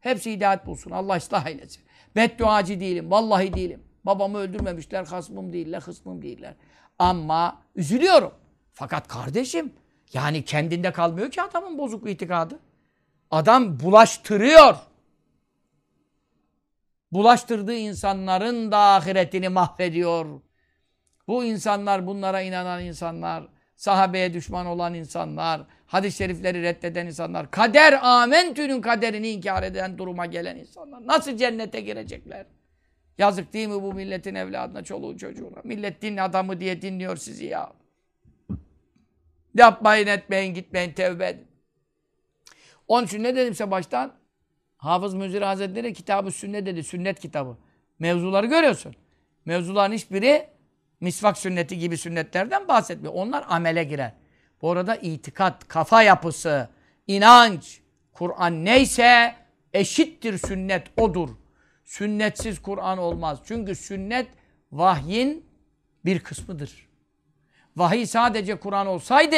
Hepsi hidayet bulsun. Allah ıslah eylesin. Bedduacı değilim. Vallahi değilim. Babamı öldürmemişler. Hasmım değiller. Hısmım değiller. Ama üzülüyorum. Fakat kardeşim yani kendinde kalmıyor ki adamın bozuk itikadı. Adam bulaştırıyor. Bulaştırdığı insanların da ahiretini mahvediyor. Bu insanlar, bunlara inanan insanlar, sahabeye düşman olan insanlar, hadis-i şerifleri reddeden insanlar, kader, amentünün kaderini inkar eden duruma gelen insanlar. Nasıl cennete girecekler? Yazık değil mi bu milletin evladına, çoluğu çocuğuna? Millet din adamı diye dinliyor sizi ya. Yapmayın etmeyin gitmeyin tevbe edin. Onun için ne dedim size baştan? Hafız Müzir Hazretleri kitabı sünnet dedi. Sünnet kitabı. Mevzuları görüyorsun. Mevzuların hiçbiri misvak sünneti gibi sünnetlerden bahsetmiyor. Onlar amele girer. Bu arada itikat, kafa yapısı, inanç, Kur'an neyse eşittir sünnet odur. Sünnetsiz Kur'an olmaz. Çünkü sünnet vahyin bir kısmıdır. Vahiy sadece Kur'an olsaydı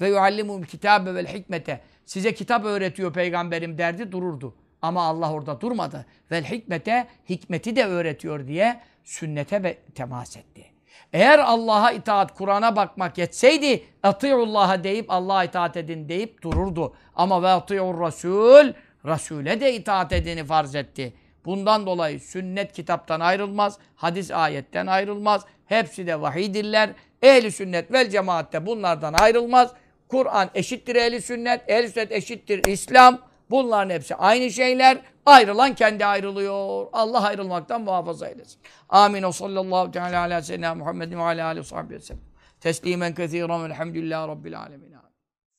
ve yuallimul kitabe vel hikmete size kitap öğretiyor peygamberim derdi dururdu. Ama Allah orada durmadı. Vel hikmete hikmeti de öğretiyor diye sünnete temas etti. Eğer Allah'a itaat, Kur'an'a bakmak yetseydi Atiullah'a deyip Allah'a itaat edin deyip dururdu. Ama ve atiur Rasul, Resul'e de itaat edini farz etti. Bundan dolayı sünnet kitaptan ayrılmaz, hadis ayetten ayrılmaz. Hepsi de vahiydirler. Ehli sünnet vel cemaatte bunlardan ayrılmaz. Kur'an eşittir ehli sünnet, ehli sünnet eşittir İslam. Bunların hepsi aynı şeyler. Ayrılan kendi ayrılıyor. Allah ayrılmaktan muhafaza eylesin. Amin. O sallallahu teala ala seyyidina Muhammedin ve ala aleyhi ve sellem. Teslimen kethiren velhamdülillahi rabbil alemin.